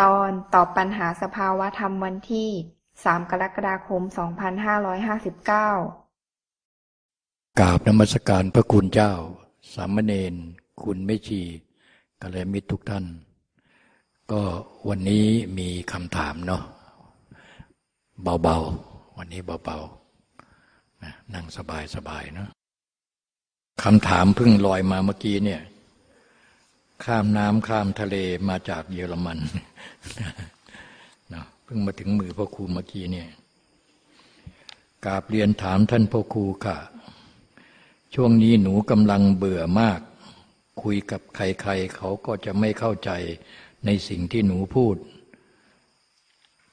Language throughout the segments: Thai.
ตอนตอบปัญหาสภาวะธรรมวันที่ 3 กรกฎาคม 2559 กราบนมัสการพระคุณเจ้า สามเณรคุณไม่ชีกัลยมิตรทุกท่าน ก็วันนี้มีคำถามเนาะเบาๆ วันนี้เบาๆนั่งสบายๆเนาะคำถามเพิ่งลอยมาเมื่อกี้เนี่ย ข้ามน้ำข้ามทะเลมาจากเยอรมันนะเพิ่งมาถึงมือพ่อครูเมื่อกี้เนี่ยกาบเรียนถามท่านพ่อครูค่ะ ช่วงนี้หนูกำลังเบื่อมาก คุยกับใครๆ เขาก็จะไม่เข้าใจในสิ่งที่หนูพูด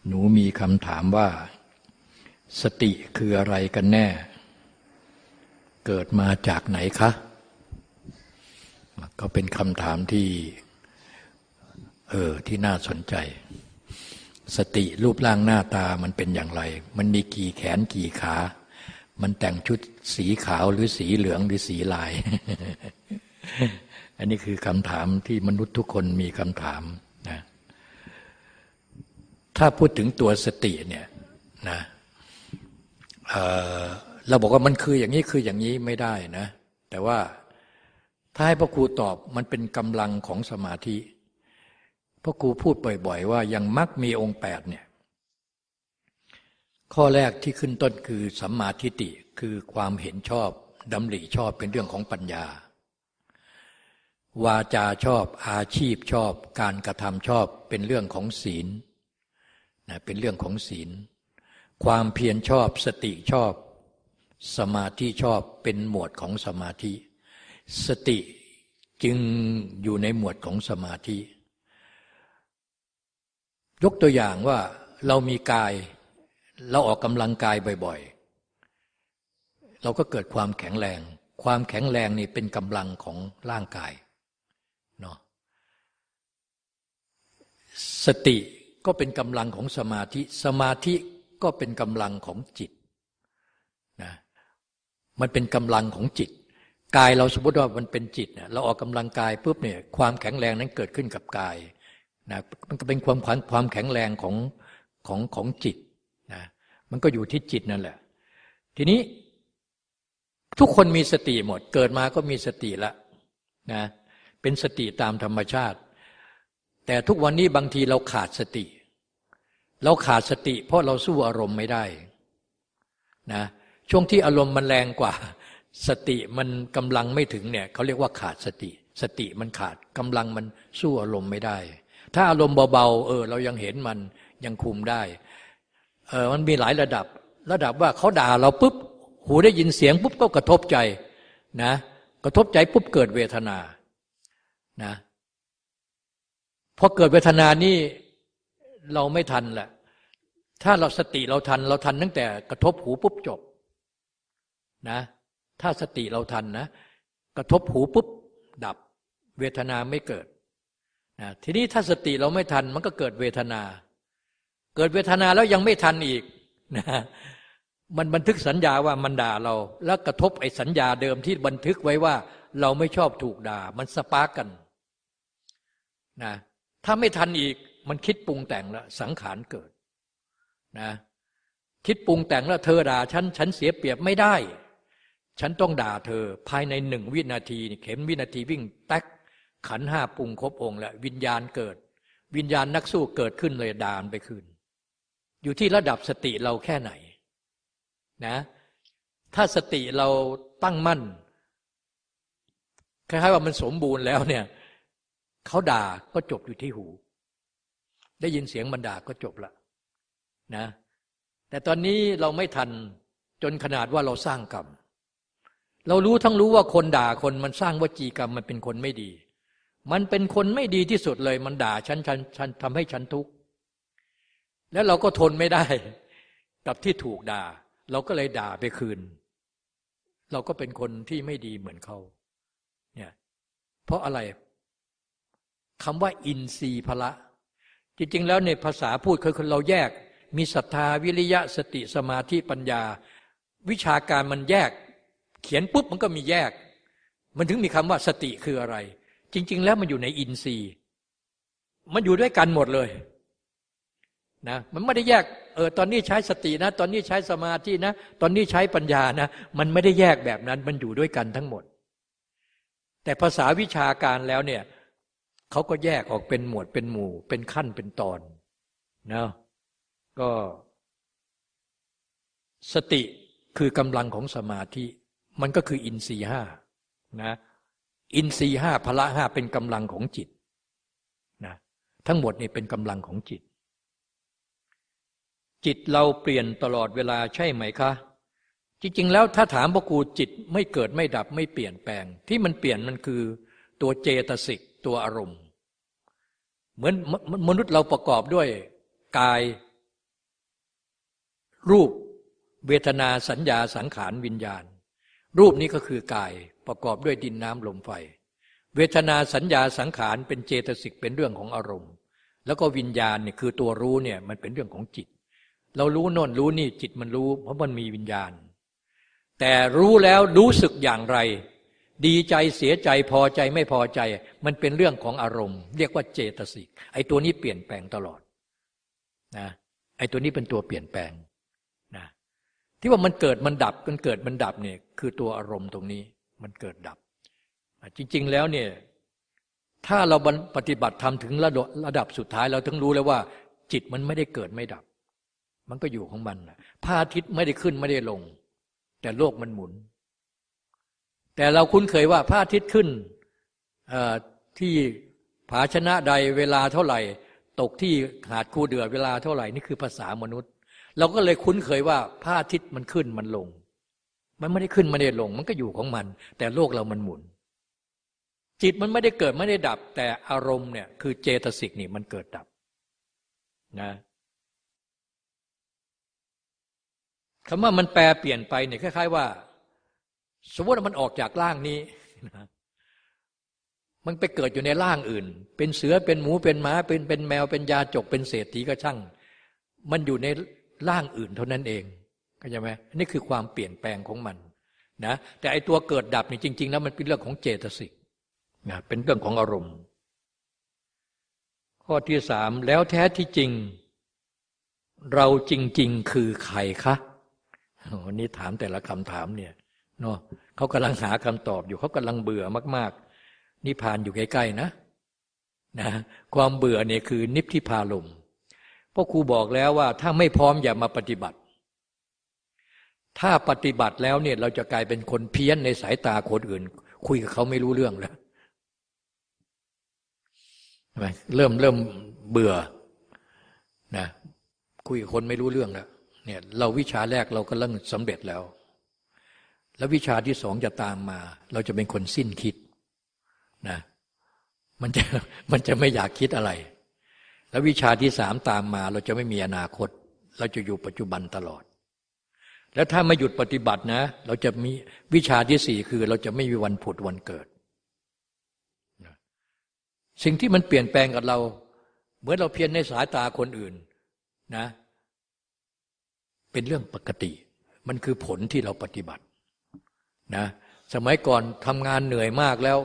หนูมีคำถามว่า สติคืออะไรกันแน่ เกิดมาจากไหนคะ ก็เป็นคำถามที่ เออ ที่น่าสนใจ สติรูปร่างหน้าตามันเป็นอย่างไร มันมีกี่แขนกี่ขา มันแต่งชุดสีขาวหรือสีเหลืองหรือสีลาย อันนี้คือคำถามที่มนุษย์ทุกคนมีคำถามนะถ้าพูดถึงตัวสติเนี่ยนะเเราบอกว่ามันคืออย่างนี้คืออย่างนี้ไม่ได้นะ แต่ว่า ถ้าให้พ่อครูตอบมันเป็นกำลังของสมาธิพ่อครูพูดบ่อยๆ ว่ายังมักมีองค์แปดเนี่ยข้อแรกที่ขึ้นต้นคือสัมมาทิฏฐิคือความเห็นชอบดำริชอบเป็นเรื่องของปัญญา วาจาชอบอาชีพชอบ การกระทำชอบเป็นเรื่องของศีลนะเป็นเรื่องของศีล ความเพียรชอบสติชอบ สมาธิชอบเป็นหมวดของสมาธิ สติจึงอยู่ในหมวดของสมาธิ ยกตัวอย่างว่าเรามีกาย เราออกกำลังกายบ่อยๆ เราก็เกิดความแข็งแรง ความแข็งแรงนี่เป็นกำลังของร่างกายเนาะสติก็เป็นกำลังของสมาธิ สมาธิก็เป็นกำลังของจิตนะมันเป็นกำลังของจิต กายเราสมมติว่ามันเป็นจิตเนี่ยเราออกกำลังกายปุ๊บเนี่ยความแข็งแรงนั้นเกิดขึ้นกับกายนะมันก็เป็นความความแข็งแรงของของของจิตนะมันก็อยู่ที่จิตนั่นแหละ ทีนี้ทุกคนมีสติหมด เกิดมาก็มีสติละนะเป็นสติตามธรรมชาติ แต่ทุกวันนี้บางทีเราขาดสติ เราขาดสติ เพราะเราสู้อารมณ์ไม่ได้นะช่วงที่อารมณ์มันแรงกว่า สติมันกำลังไม่ถึงเนี่ยเขาเรียกว่าขาดสติ สติมันขาดกำลังมันสู้อารมณ์ไม่ได้ ถ้าอารมณ์เบาๆเออ เรายังเห็นมันยังคุมได้เออมันมีหลายระดับ ระดับว่าเขาด่าเราปุ๊บหูได้ยินเสียงปุ๊บก็กระทบใจนะ กระทบใจปุ๊บเกิดเวทนานะพอเกิดเวทนานี่เราไม่ทันแหละถ้าเราสติเราทัน เราทันตั้งแต่กระทบหูปุ๊บจบนะ ถ้าสติเราทันนะ กระทบหูปุ๊บ ดับ เวทนาไม่เกิดนะทีนี้ถ้าสติเราไม่ทัน มันก็เกิดเวทนา เกิดเวทนาแล้วยังไม่ทันอีกนะมันบันทึกสัญญาว่ามันด่าเรา แล้วกระทบไอ้สัญญาเดิมที่บันทึกไว้ว่า เราไม่ชอบถูกด่า มันสปาร์กกันนะถ้าไม่ทันอีกมันคิดปรุงแต่งแล้วสังขารเกิดนะคิดปรุงแต่งแล้วเธอด่าฉันฉันเสียเปรียบไม่ได้ ฉันต้องด่าเธอ ภายในหนึ่งวินาทีเข็มวินาทีวิ่งแตกขันห้าปรุงครบองค์แล้ววิญญาณเกิด วิญญาณนักสู้เกิดขึ้นเลยด่านไปคืน อยู่ที่ระดับสติเราแค่ไหนนะถ้าสติเราตั้งมั่นคล้ายๆว่ามันสมบูรณ์แล้วเนี่ยเขาด่าก็จบอยู่ที่หู ได้ยินเสียงมันด่าก็จบละนะ แต่ตอนนี้เราไม่ทันจนขนาดว่าเราสร้างกรรม เรารู้ทั้งรู้ว่าคนด่าคนมันสร้างวจีกรรมมันเป็นคนไม่ดี มันเป็นคนไม่ดีที่สุดเลย มันด่าฉันฉันฉันทำให้ฉันทุกข์แล้วเราก็ทนไม่ได้ กับที่ถูกด่า เราก็เลยด่าไปคืน เราก็เป็นคนที่ไม่ดีเหมือนเขาเนี่ยเพราะอะไรคำว่าอินทรีย์พละ จริง ๆ แล้วในภาษาพูดคือเราแยก มีศรัทธาวิริยะสติสมาธิปัญญา วิชาการมันแยก เขียนปุ๊บมันก็มีแยก มันถึงมีคำว่าสติคืออะไร จริง ๆ แล้วมันอยู่ในอินทรีย์ มันอยู่ด้วยกันหมดเลยนะมันไม่ได้แยกเออตอนนี้ใช้สตินะ ตอนนี้ใช้สมาธินะ ตอนนี้ใช้ปัญญานะ มันไม่ได้แยกแบบนั้น มันอยู่ด้วยกันทั้งหมด แต่ภาษาวิชาการแล้วเนี่ยเขาก็แยกออกเป็นหมวดเป็นหมู่ เป็นขั้นเป็นตอนนะก็ สติคือกำลังของสมาธิ มันก็คืออินทรีห้านะอินทรีห้าพละห้าเป็นกำลังของจิตนะทั้งหมดนี่เป็นกำลังของจิต จิตเราเปลี่ยนตลอดเวลาใช่ไหมคะ จริง ๆ แล้วถ้าถามพระกูจิตไม่เกิดไม่ดับไม่เปลี่ยนแปลง ที่มันเปลี่ยนมันคือตัวเจตสิกตัวอารมณ์ เหมือนมนุษย์เราประกอบด้วยกาย รูป เวทนาสัญญาสังขารวิญญาณ รูปนี้ก็คือกายประกอบด้วยดินน้ำลมไฟ เวทนาสัญญาสังขารเป็นเจตสิกเป็นเรื่องของอารมณ์ แล้วก็วิญญาณเนี่ยคือตัวรู้เนี่ยมันเป็นเรื่องของจิต เรารู้นนรู้นี่จิตมันรู้ เพราะมันมีวิญญาณ แต่รู้แล้วรู้สึกอย่างไร ดีใจเสียใจพอใจไม่พอใจ มันเป็นเรื่องของอารมณ์ เรียกว่าเจตสิกไอ้ตัวนี้เปลี่ยนแปลงตลอดนะไอ้ตัวนี้เป็นตัวเปลี่ยนแปลง ที่ว่ามันเกิดมันดับมันเกิดมันดับเนี่ยคือตัวอารมณ์ตรงนี้มันเกิดดับ จริง ๆ แล้วเนี่ยถ้าเราปฏิบัติทำถึงระดับระดับสุดท้ายเราถึงรู้แล้วว่า จิตมันไม่ได้เกิดไม่ดับ มันก็อยู่ของมันพระอาทิตย์ไม่ได้ขึ้นไม่ได้ลง แต่โลกมันหมุน แต่เราคุ้นเคยว่าพระอาทิตย์ขึ้นที่ผาชนะใดเวลาเท่าไหร่ ตกที่หาดคูเดือเวลาเท่าไหร่นี่คือภาษามนุษย์ เราก็เลยคุ้นเคยว่าพระอาทิตย์มันขึ้นมันลง มันไม่ได้ขึ้นไม่ได้ลง มันก็อยู่ของมัน แต่โลกเรามันหมุน จิตมันไม่ได้เกิดไม่ได้ดับ แต่อารมณ์เนี่ยคือเจตสิกนี่มันเกิดดับนะคำว่ามันแปลเปลี่ยนไปเนี่ยคล้าย ๆ ว่า สมมติว่ามันออกจากร่างนี้นะมันไปเกิดอยู่ในร่างอื่น เป็นเสือเป็นหมูเป็นหมาเป็นเป็นแมวเป็นยาจกเป็นเศรษฐีก็ช่าง มันอยู่ใน ร่างอื่นเท่านั้นเองเข้าใจไหมนี่คือความเปลี่ยนแปลงของมันนะแต่ไอตัวเกิดดับนี่จริง ๆ แล้วมันเป็นเรื่องของเจตสิกนะเป็นเรื่องของอารมณ์ ข้อที่สามแล้วแท้ที่จริง เราจริง ๆ คือใครคะวันนี้ถามแต่ละคำถามเนี่ยเนาะเขากำลังหาคำตอบอยู่เขากำลังเบื่อมาก ๆ นิพพานอยู่ใกล้ ๆ นะนะ ความเบื่อเนี่ยคือนิพพิพาลม พ่อครูบอกแล้วว่าถ้าไม่พร้อมอย่ามาปฏิบัติ ถ้าปฏิบัติแล้วเนี่ยเราจะกลายเป็นคนเพี้ยนในสายตาคนอื่น คุยกับเขาไม่รู้เรื่องแล้วเริ่มเริ่มเบื่อนะคุยกับคนไม่รู้เรื่องแล้วเนี่ยเราวิชาแรกเราก็เริ่มสำเร็จแล้ว แล้ววิชาที่สองจะตามมา เราจะเป็นคนสิ้นคิดนะมันจะมันจะไม่อยากคิดอะไร แล้ววิชาที่สามตามมาเราจะไม่มีอนาคต เราจะอยู่ปัจจุบันตลอด แล้วถ้าไม่หยุดปฏิบัตินะ เราจะมีวิชาที่สี่คือ เราจะไม่มีวันผุดวันเกิด สิ่งที่มันเปลี่ยนแปลงกับเรา เหมือนเราเพียรในสายตาคนอื่นนะ เป็นเรื่องปกติ มันคือผลที่เราปฏิบัตินะสมัยก่อนทำงานเหนื่อยมากแล้ว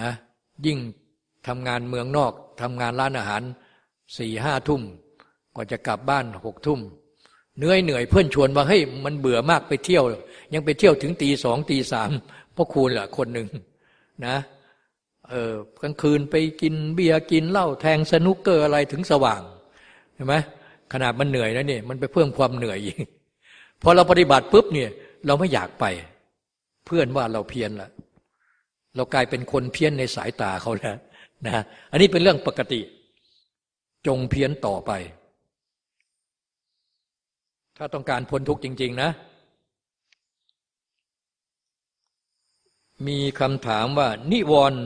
นะยิ่งทำงานเมืองนอก ทำงานร้านอาหารสี่ห้าทุ่มกว่าจะกลับบ้านหกทุ่มเหนื่อยเหนื่อยเพื่อนชวนว่าเฮ้ยมันเบื่อมากไปเที่ยว ยังไปเที่ยวถึงตีสองตีสามพ่อคูณแหละคนหนึ่งนะเออกลางคืนไปกินเบียร์กินเหล้าแทงสนุกเกอร์อะไรถึงสว่างเห็นไหมขนาดมันเหนื่อยแล้วนี่มันไปเพิ่มความเหนื่อยอีกพอเราปฏิบัติปุ๊บเนี่ยเราไม่อยากไป เพื่อนว่าเราเพี้ยนละเรากลายเป็นคนเพี้ยนในสายตาเขาแล้ว นะอันนี้เป็นเรื่องปกติ จงเพี้ยนต่อไป ถ้าต้องการพ้นทุกข์จริง ๆ นะ มีคำถามว่า นิวรณ์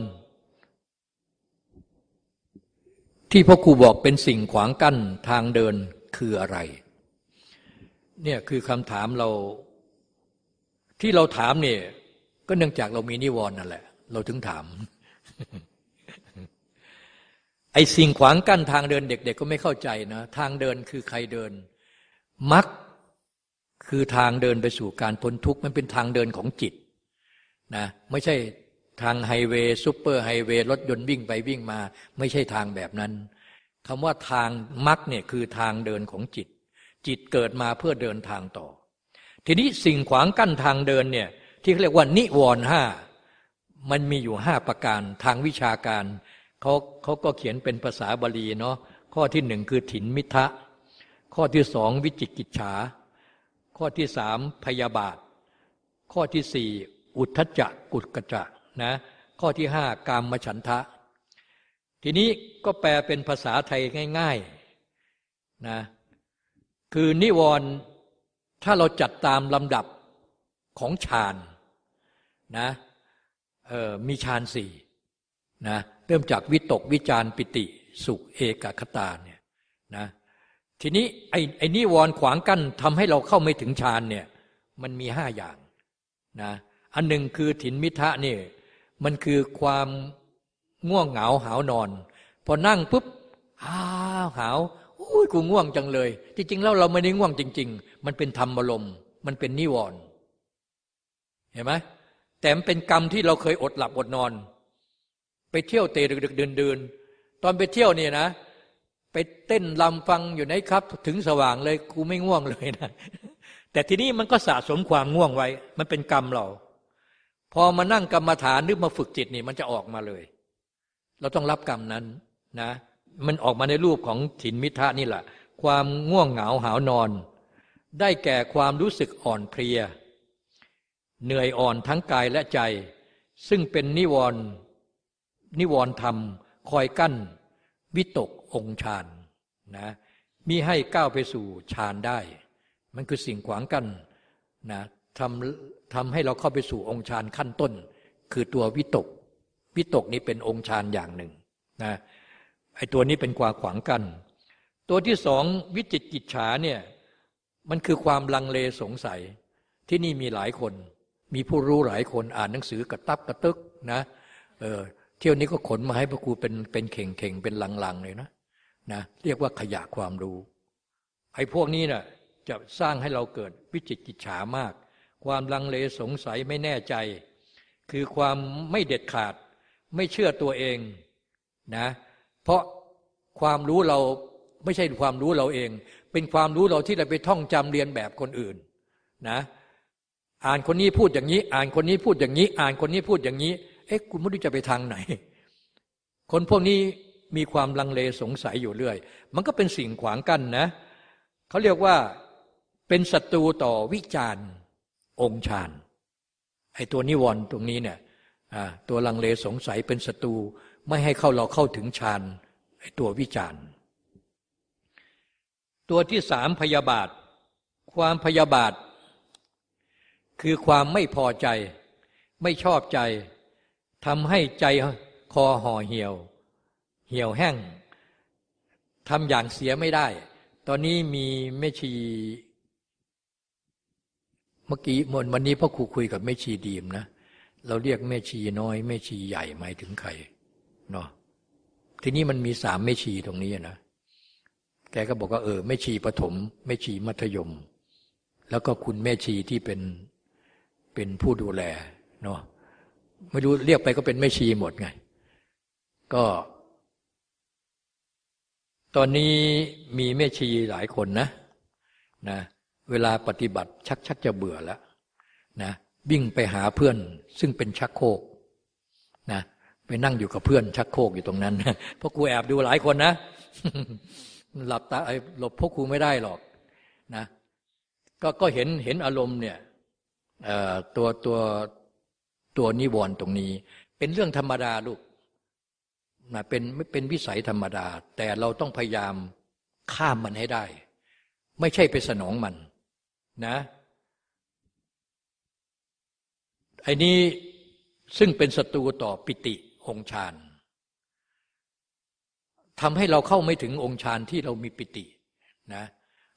ที่พ่อครูบอกเป็นสิ่งขวางกั้นทางเดินคืออะไร เนี่ยคือคำถามเราที่เราถามเนี่ยก็เนื่องจากเรามีนิวรณ์นั่นแหละ เราถึงถาม ไอ้สิ่งขวางกั้นทางเดินเด็ก ๆ ก็ไม่เข้าใจนะ ทางเดินคือใครเดินมรรคคือทางเดินไปสู่การพ้นทุกข์มันเป็นทางเดินของจิตนะไม่ใช่ทาง highway superhighway รถยนต์วิ่งไปวิ่งมา ไม่ใช่ทางแบบนั้นคำว่าทางมรรคเนี่ยคือทางเดินของจิต จิตเกิดมาเพื่อเดินทางต่อ ทีนี้สิ่งขวางกั้นทางเดินเนี่ยที่เรียกว่านิวรณ์ห้ามันมีอยู่ห้าประการทางวิชาการ เขาเขาก็เขียนเป็นภาษาบาลีเนาะข้อที่หนึ่งคือถินมิทะ ข้อที่สองวิจิกิจฉา ข้อที่สามพยาบาท ข้อที่สี่อุทธจักกุกจะนะข้อที่ห้ากามมฉันทะ ทีนี้ก็แปลเป็นภาษาไทยง่ายๆนะคือนิวรณ์ถ้าเราจัดตามลำดับของฌานนะมีฌานสี่นะ เริ่มจากวิตกวิจารปิติ สุขเอกคตาเนี่ยนะทีนี้ไอ้ไอ้นิวรณ์ขวางกั้นทำให้เราเข้าไม่ถึงฌานเนี่ยมันมีห้าอย่างนะอันหนึ่งคือถินมิทะนี่ยมันคือความง่วงเหงาหาวนอน พอนั่งปุ๊บอาวหาวอุ้ยกูง่วงจังเลย จริง ๆ แล้วเราไม่ได้ง่วงจริง ๆ มันเป็นธรรมบรมมันเป็นนิวรณ์เห็นไหมแต่มันเป็นกรรมที่เราเคยอดหลับอดนอน ไปเที่ยวเตะดึกๆเดินๆตอนไปเที่ยวเนี่ยนะ ไปเต้นลำฟังอยู่ไหนครับ ถึงสว่างเลยกูไม่ง่วงเลยนะ แต่ทีนี้มันก็สะสมความง่วงไว้ มันเป็นกรรมเรา พอมานั่งกรรมฐานนึกมาฝึกจิตนี่มันจะออกมาเลย เราต้องรับกรรมนั้นนะ มันออกมาในรูปของถินมิทะนี่แหละ ความง่วงเหงาหาวนอน ได้แก่ความรู้สึกอ่อนเพลีย เหนื่อยอ่อนทั้งกายและใจ ซึ่งเป็นนิวรณ์ นิวรธรรม คอยกั้น วิตกองฌานนะมีให้ก้าวไปสู่ฌานได้ มันคือสิ่งขวางกั้นนะทำทำให้เราเข้าไปสู่องค์ฌานขั้นต้น คือตัววิตก วิตกนี้เป็นองค์ฌานอย่างหนึ่งนะไอ้ตัวนี้เป็นความขวางกั้นตัวที่สองวิจิตกิจฉาเนี่ยมันคือความลังเลสงสัยที่นี่มีหลายคน มีผู้รู้หลายคนอ่านหนังสือกระตับกระตึกนะเออ เที่ยวนี้ก็ขนมาให้พระครูเป็นเป็นเข่งเข่งเป็นลังๆเลยนะนะเรียกว่าขยะความรู้ไอ้พวกนี้นะ่ะจะสร้างให้เราเกิดวิจิตกิจฉามาก ความลังเลสงสัยไม่แน่ใจ คือความไม่เด็ดขาด ไม่เชื่อตัวเองนะเพราะความรู้เราไม่ใช่ความรู้เราเอง เป็นความรู้เราที่เราไปท่องจำเรียนแบบคนอื่นนะอ่านคนนี้พูดอย่างนี้ อ่านคนนี้พูดอย่างนี้ อ่านคนนี้พูดอย่างนี้ เอ๊ะคุณไม่รู้จะไปทางไหน คนพวกนี้มีความลังเลสงสัยอยู่เรื่อย มันก็เป็นสิ่งขวางกั้นนะเขาเรียกว่าเป็นศัตรูต่อวิจารณ์องค์ฌานไอ้ตัวนิวรณ์ตรงนี้เนี่ยตัวลังเลสงสัยเป็นศัตรูไม่ให้เข้าเราเข้าถึงฌานไอ้ตัววิจารณ์ ตัวที่สามพยาบาท ความพยาบาท คือความไม่พอใจ ไม่ชอบใจ ทำให้ใจคอห่อเหี่ยว เหี่ยวแห้งทำอย่างเสียไม่ได้ ตอนนี้มีแม่ชี เมื่อกี้มนวันนี้พ่อครูคุยกับแม่ชีดีมนะ เราเรียกแม่ชีน้อยแม่ชีใหญ่หมายถึงใครเนาะทีนี้มันมีสามแม่ชีตรงนี้นะ แกก็บอกว่าเออแม่ชีปฐมแม่ชีมัธยม แล้วก็คุณแม่ชีที่เป็นเป็นผู้ดูแลเนาะ ไม่รู้เรียกไปก็เป็นแม่ชีหมดไง ก็ ตอนนี้มีแม่ชีหลายคนนะนะเวลาปฏิบัติชักชักจะเบื่อแล้วนะวิ่งไปหาเพื่อนซึ่งเป็นชักโคกนะไปนั่งอยู่กับเพื่อนชักโคกอยู่ตรงนั้น เพราะครูแอบดูหลายคนนะ หลับตาหลบพวกครูไม่ได้หรอกนะก็ก็เห็นเห็นอารมณ์เนี่ยตัวตัว ตัวนิวรณ์ตรงนี้ เป็นเรื่องธรรมดาลูกนะเป็นไม่เป็นวิสัยธรรมดา แต่เราต้องพยายามข้ามมันให้ได้ ไม่ใช่ไปสนองมันนะไอ้นี้ซึ่งเป็นศัตรูต่อปิติองฌานทำให้เราเข้าไม่ถึงองค์ฌานที่เรามีปิตินะ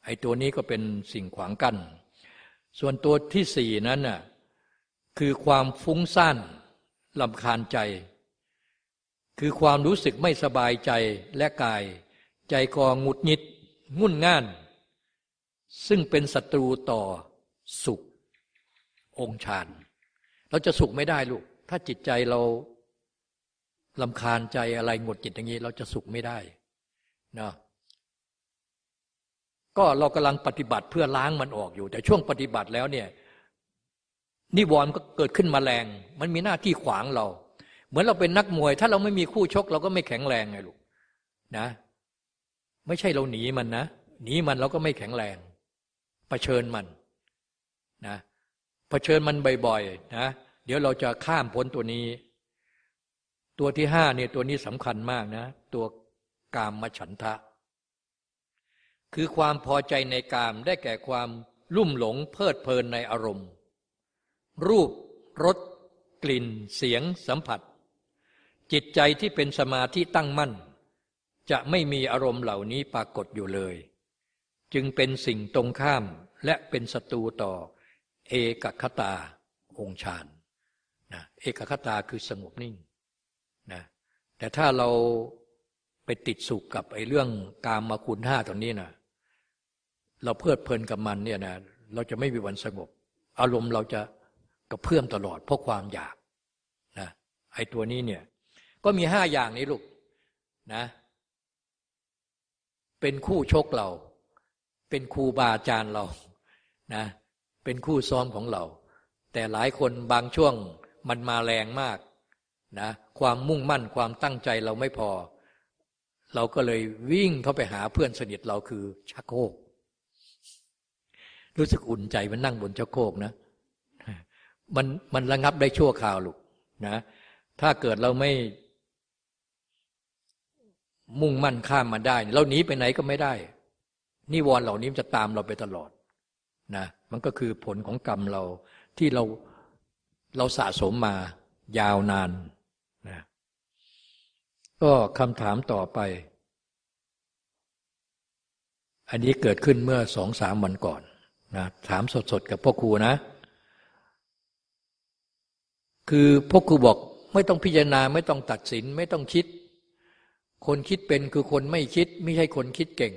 ไอ้ตัวนี้ก็เป็นสิ่งขวางกัน้นส่วนตัวที่สี่นั้นน่ะ คือความฟุ้งซ่านลำคาญใจ คือความรู้สึกไม่สบายใจและกาย ใจกองุดหงิดงุ่นง่าน ซึ่งเป็นศัตรูต่อสุข องค์ฌานเราจะสุขไม่ได้ลูก ถ้าจิตใจเราลำคาญใจอะไรหงดจิตอย่างนี้ เราจะสุขไม่ได้นะก็เรากำลังปฏิบัติเพื่อล้างมันออกอยู่ แต่ช่วงปฏิบัติแล้วเนี่ย นิวรณ์ก็เกิดขึ้นมาแรง มันมีหน้าที่ขวางเรา เหมือนเราเป็นนักมวย ถ้าเราไม่มีคู่ชก เราก็ไม่แข็งแรงไงลูกนะ ไม่ใช่เราหนีมันนะหนีมันเราก็ไม่แข็งแรงเผชิญมันนะเผชิญมันบ่อยๆนะเดี๋ยวเราจะข้ามพ้นตัวนี้ ตัวที่ห้าเนี่ยตัวนี้สำคัญมากนะ ตัวกามมฉันทะ คือความพอใจในกามได้แก่ความลุ่มหลงเพลิดเพลินในอารมณ์ รูปรสกลิ่น เสียง สัมผัส จิตใจที่เป็นสมาธิตั้งมั่น จะไม่มีอารมณ์เหล่านี้ปรากฏอยู่เลย จึงเป็นสิ่งตรงข้ามและเป็นศัตรูต่อ เอกคตาองฌานนะเอกคตาคือสงบนิ่งนะแต่ถ้าเราไปติดสุขกับไอ้เรื่องกามมาคุณห้าตรงนี้นะเราเพลิดเพลินกับมันเนี่ยนะเราจะไม่มีวันสงบ อารมณ์เราจะ กระเพื่อมตลอดเพราะความอยากนะไอ้ตัวนี้เนี่ยก็มีห้าอย่างนี้ลูกนะเป็นคู่ชกเรา เป็นครูบาอาจารย์เรานะเป็นคู่ซ้อมของเรา แต่หลายคนบางช่วงมันมาแรงมากนะความมุ่งมั่นความตั้งใจเราไม่พอ เราก็เลยวิ่งเข้าไปหาเพื่อนสนิทเราคือชักโครกรู้สึกอุ่นใจมันนั่งบนชักโครกนะ มันมันระงับได้ชั่วคราวลูกนะ ถ้าเกิดเราไม่ มุ่งมั่นข้ามมาได้ เราหนีไปไหนก็ไม่ได้ นิวรณ์เหล่านี้จะตามเราไปตลอดนะมันก็คือผลของกรรมเราที่เราเราสะสมมายาวนานนะก็คำถามต่อไป อันนี้เกิดขึ้นเมื่อสองสามวันก่อนนะถามสดๆกับพ่อครูนะ คือพ่อครูบอกไม่ต้องพิจารณาไม่ต้องตัดสินไม่ต้องคิด คนคิดเป็นคือคนไม่คิด ไม่ใช่คนคิดเก่ง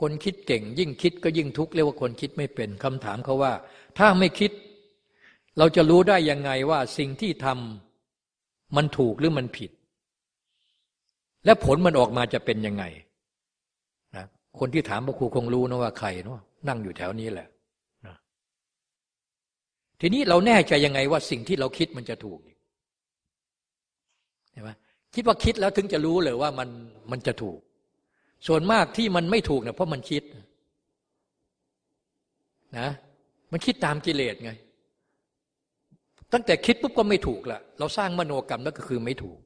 คนคิดเก่ง ยิ่งคิดก็ยิ่งทุกข์เรียกว่าคนคิดไม่เป็นคำถามเขาว่า ถ้าไม่คิด เราจะรู้ได้ยังไงว่าสิ่งที่ทำมันถูกหรือมันผิด และผลมันออกมาจะเป็นยังไงนะคนที่ถามพระครูคงรู้นะว่าใครเนาะนั่งอยู่แถวนี้แหละ ทีนี้เราแน่ใจยังไงว่าสิ่งที่เราคิดมันจะถูกเห็นไหมคิดว่าคิดแล้วถึงจะรู้เลยว่ามันมันจะถูก ส่วนมากที่มันไม่ถูกเนี่ยเพราะมันคิดนะ มันคิดตามกิเลสไง ตั้งแต่คิดปุ๊บก็ไม่ถูกละเราสร้างมโนกรรมนั่นก็คือไม่ถูก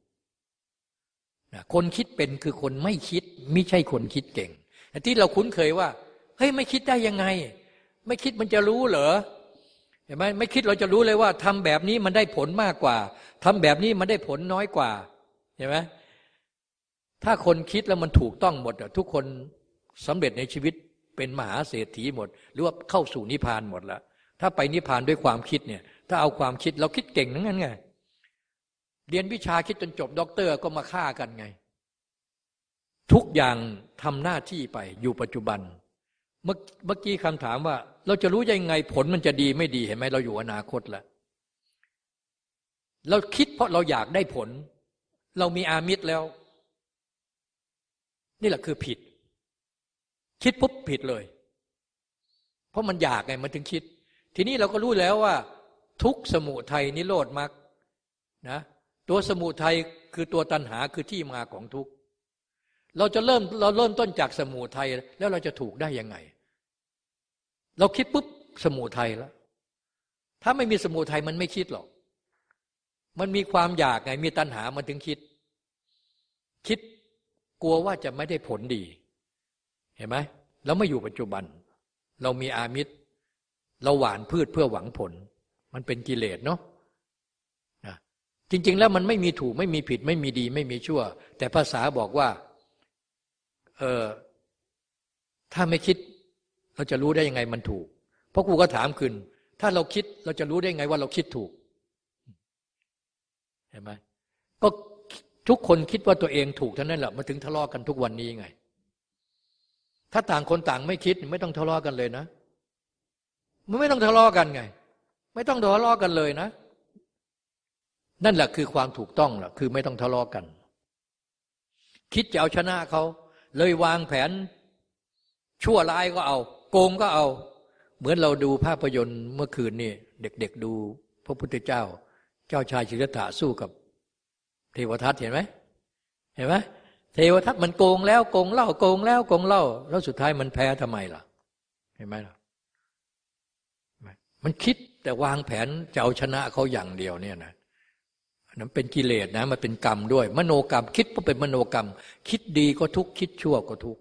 นะคนคิดเป็นคือคนไม่คิด ไม่ใช่คนคิดเก่งแต่ที่เราคุ้นเคยว่าเฮ้ยไม่คิดได้ยังไง ไม่คิดมันจะรู้เหรอ เห็นไหมไม่คิดเราจะรู้เลยว่าทำแบบนี้มันได้ผลมากกว่าทำแบบนี้มันได้ผลน้อยกว่า เห็นไหมถ้าคนคิดแล้วมันถูกต้องหมดทุกคนสำเร็จในชีวิตเป็นมหาเศรษฐีหมด หรือว่าเข้าสู่นิพพานหมดแล้วถ้าไปนิพพานด้วยความคิดเนี่ย ถ้าเอาความคิดเราคิดเก่งนั่นไงเรียนวิชาคิดจนจบด็อกเตอร์ก็มาฆ่ากันไง ทุกอย่างทำหน้าที่ไปอยู่ปัจจุบัน เมื่อกี้คำถามว่า เราจะรู้ยังไงผลมันจะดีไม่ดีเห็นไหมเราอยู่อนาคตแล้วเราคิดเพราะเราอยากได้ผล เรามีอามิตรแล้ว นี่แหละคือผิด คิดปุ๊บผิดเลย เพราะมันอยากไงมันถึงคิด ทีนี้เราก็รู้แล้วว่า ทุกสมุทัยนิโรธมรรคนะตัวสมุทัยคือตัวตัณหาคือที่มาของทุกเราจะเริ่มเราเริ่มต้นจากสมุทัยแล้วเราจะถูกได้ยังไง เราคิดปุ๊บสมุทัยแล้วถ้าไม่มีสมุทัยมันไม่คิดหรอก มันมีความอยากไงมีตัณหามันถึงคิด คิดกลัวว่าจะไม่ได้ผลดี เห็นไหมเราไม่อยู่ปัจจุบัน เรามีอามิตร เราหวานพืชเพื่อหวังผล มันเป็นกิเลสเนาะนะจริง ๆ แล้วมันไม่มีถูกไม่มีผิด ไม่มีดี ไม่มีชั่ว แต่ภาษาบอกว่าเออถ้าไม่คิด เราจะรู้ได้ยังไงมันถูก เพราะครูก็ถามคืนถ้าเราคิดเราจะรู้ได้ยังไงว่าเราคิดถูก เห็นไหมก็ทุกคนคิดว่าตัวเองถูกเท่านั้นแหละมาถึงทะเลาะกันทุกวันนี้ไง ถ้าต่างคนต่างไม่คิดไม่ต้องทะเลาะกันเลยนะมันไม่ต้องทะเลาะกันไง ไม่ต้องทะเลาะกันเลยนะ นั่นแหละคือความถูกต้องแหละคือไม่ต้องทะเลาะกัน คิดจะเอาชนะเขาเลยวางแผนชั่วร้ายก็เอา โกงก็เอา เหมือนเราดูภาพยนตร์เมื่อคืนนี่เด็กๆดูพระพุทธเจ้า เจ้าชายชิรธาสู้กับ เทวทัตเห็นไหมเห็นไหมเทวทัตมันโกงแล้วโกงเล่าโกงแล้วโกงเล่า แล้วสุดท้ายมันแพ้ทำไมล่ะ เห็นไหมล่ะมันคิดแต่วางแผนจะเอาชนะเขาอย่างเดียวเนี่ยนะนั้นเป็นกิเลสนะมันเป็นกรรมด้วย มโนกรรม คิดว่าเป็นมโนกรรม คิดดีก็ทุกคิดชั่วก็ทุก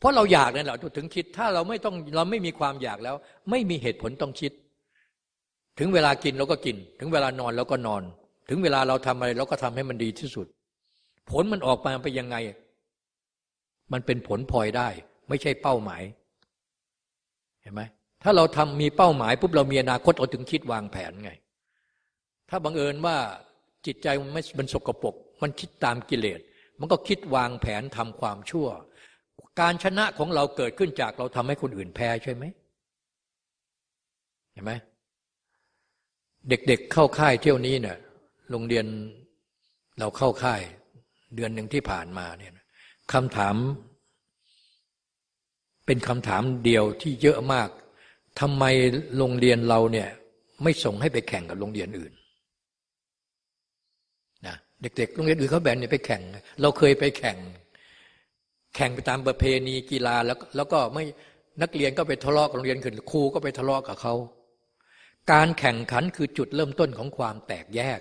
เพราะเราอยากนั่นแหละถึงคิด ถ้าเราไม่ต้องเราไม่มีความอยากแล้ว ไม่มีเหตุผลต้องคิด ถึงเวลากินเราก็กิน ถึงเวลานอนเราก็นอน ถึงเวลาเราทำอะไรเราก็ทำให้มันดีที่สุด ผลมันออกมาไปยังไง มันเป็นผลพลอยได้ ไม่ใช่เป้าหมาย เห็นไหมถ้าเราทำมีเป้าหมายปุ๊บเรามีอนาคตเราถึงคิดวางแผนไง ถ้าบังเอิญว่าจิตใจมันไม่มันสกปรกมันคิดตามกิเลส มันก็คิดวางแผนทำความชั่ว การชนะของเราเกิดขึ้นจากเราทำให้คนอื่นแพ้ใช่ไหมเห็นไหมเด็กๆเเข้าค่ายเที่ยวนี้เนี่ยโรงเรียนเราเข้าค่าย เดือนหนึ่งที่ผ่านมาเนี่ยคำถาม เป็นคำถามเดียวที่เยอะมากทำไมโรงเรียนเราเนี่ย ไม่ส่งให้ไปแข่งกับโรงเรียนอื่นนะเด็กๆโรงเรียนอื่นเขาแบ่งเนี่ยไปแข่ง เราเคยไปแข่ง แข่งไปตามประเพณีกีฬาแล้วแล้วก็ไม่นักเรียนก็ไปทะเลาะกับโรงเรียนขึ้นครูก็ไปทะเลาะกับเขาการแข่งขันคือจุดเริ่มต้นของความแตกแยก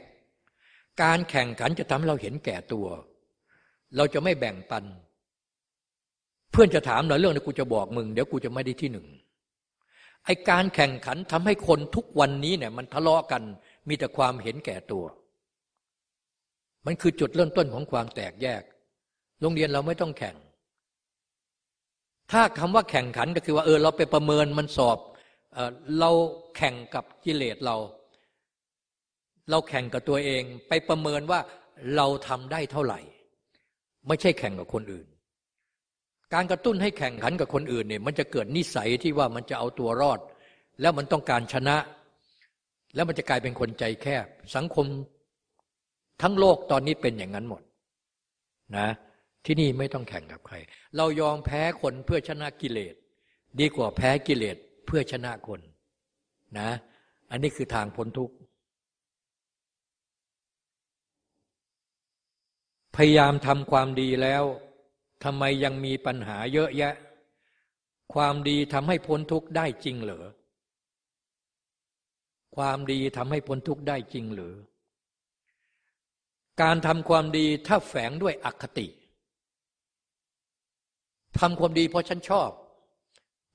การแข่งขันจะทำให้เราเห็นแก่ตัว เราจะไม่แบ่งปัน เพื่อนจะถามเราเรื่องนี้กูจะบอกมึง เดี๋ยวกูจะไม่ได้ที่หนึ่งไอการแข่งขันทำให้คนทุกวันนี้เนี่ย มันทะเลาะกัน มีแต่ความเห็นแก่ตัว มันคือจุดเริ่มต้นของความแตกแยก โรงเรียนเราไม่ต้องแข่ง ถ้าคำว่าแข่งขันก็คือว่าเออเราไปประเมินมันสอบเออเราแข่งกับกิเลสเรา เราแข่งกับตัวเอง ไปประเมินว่าเราทำได้เท่าไหร่ ไม่ใช่แข่งกับคนอื่น การกระตุ้นให้แข่งขันกับคนอื่นเนี่ยมันจะเกิดนิสัยที่ว่ามันจะเอาตัวรอด แล้วมันต้องการชนะ แล้วมันจะกลายเป็นคนใจแคบ สังคมทั้งโลกตอนนี้เป็นอย่างนั้นหมดนะ ที่นี่ไม่ต้องแข่งกับใคร เรายอมแพ้คนเพื่อชนะกิเลส ดีกว่าแพ้กิเลสเพื่อชนะคนนะ อันนี้คือทางพ้นทุกข์ พยายามทำความดีแล้วทำไมยังมีปัญหาเยอะแยะ ความดีทำให้พ้นทุกข์ได้จริงเหรอ ความดีทำให้พ้นทุกข์ได้จริงหรือ การทำความดีถ้าแฝงด้วยอคติ ทำความดีเพราะฉันชอบ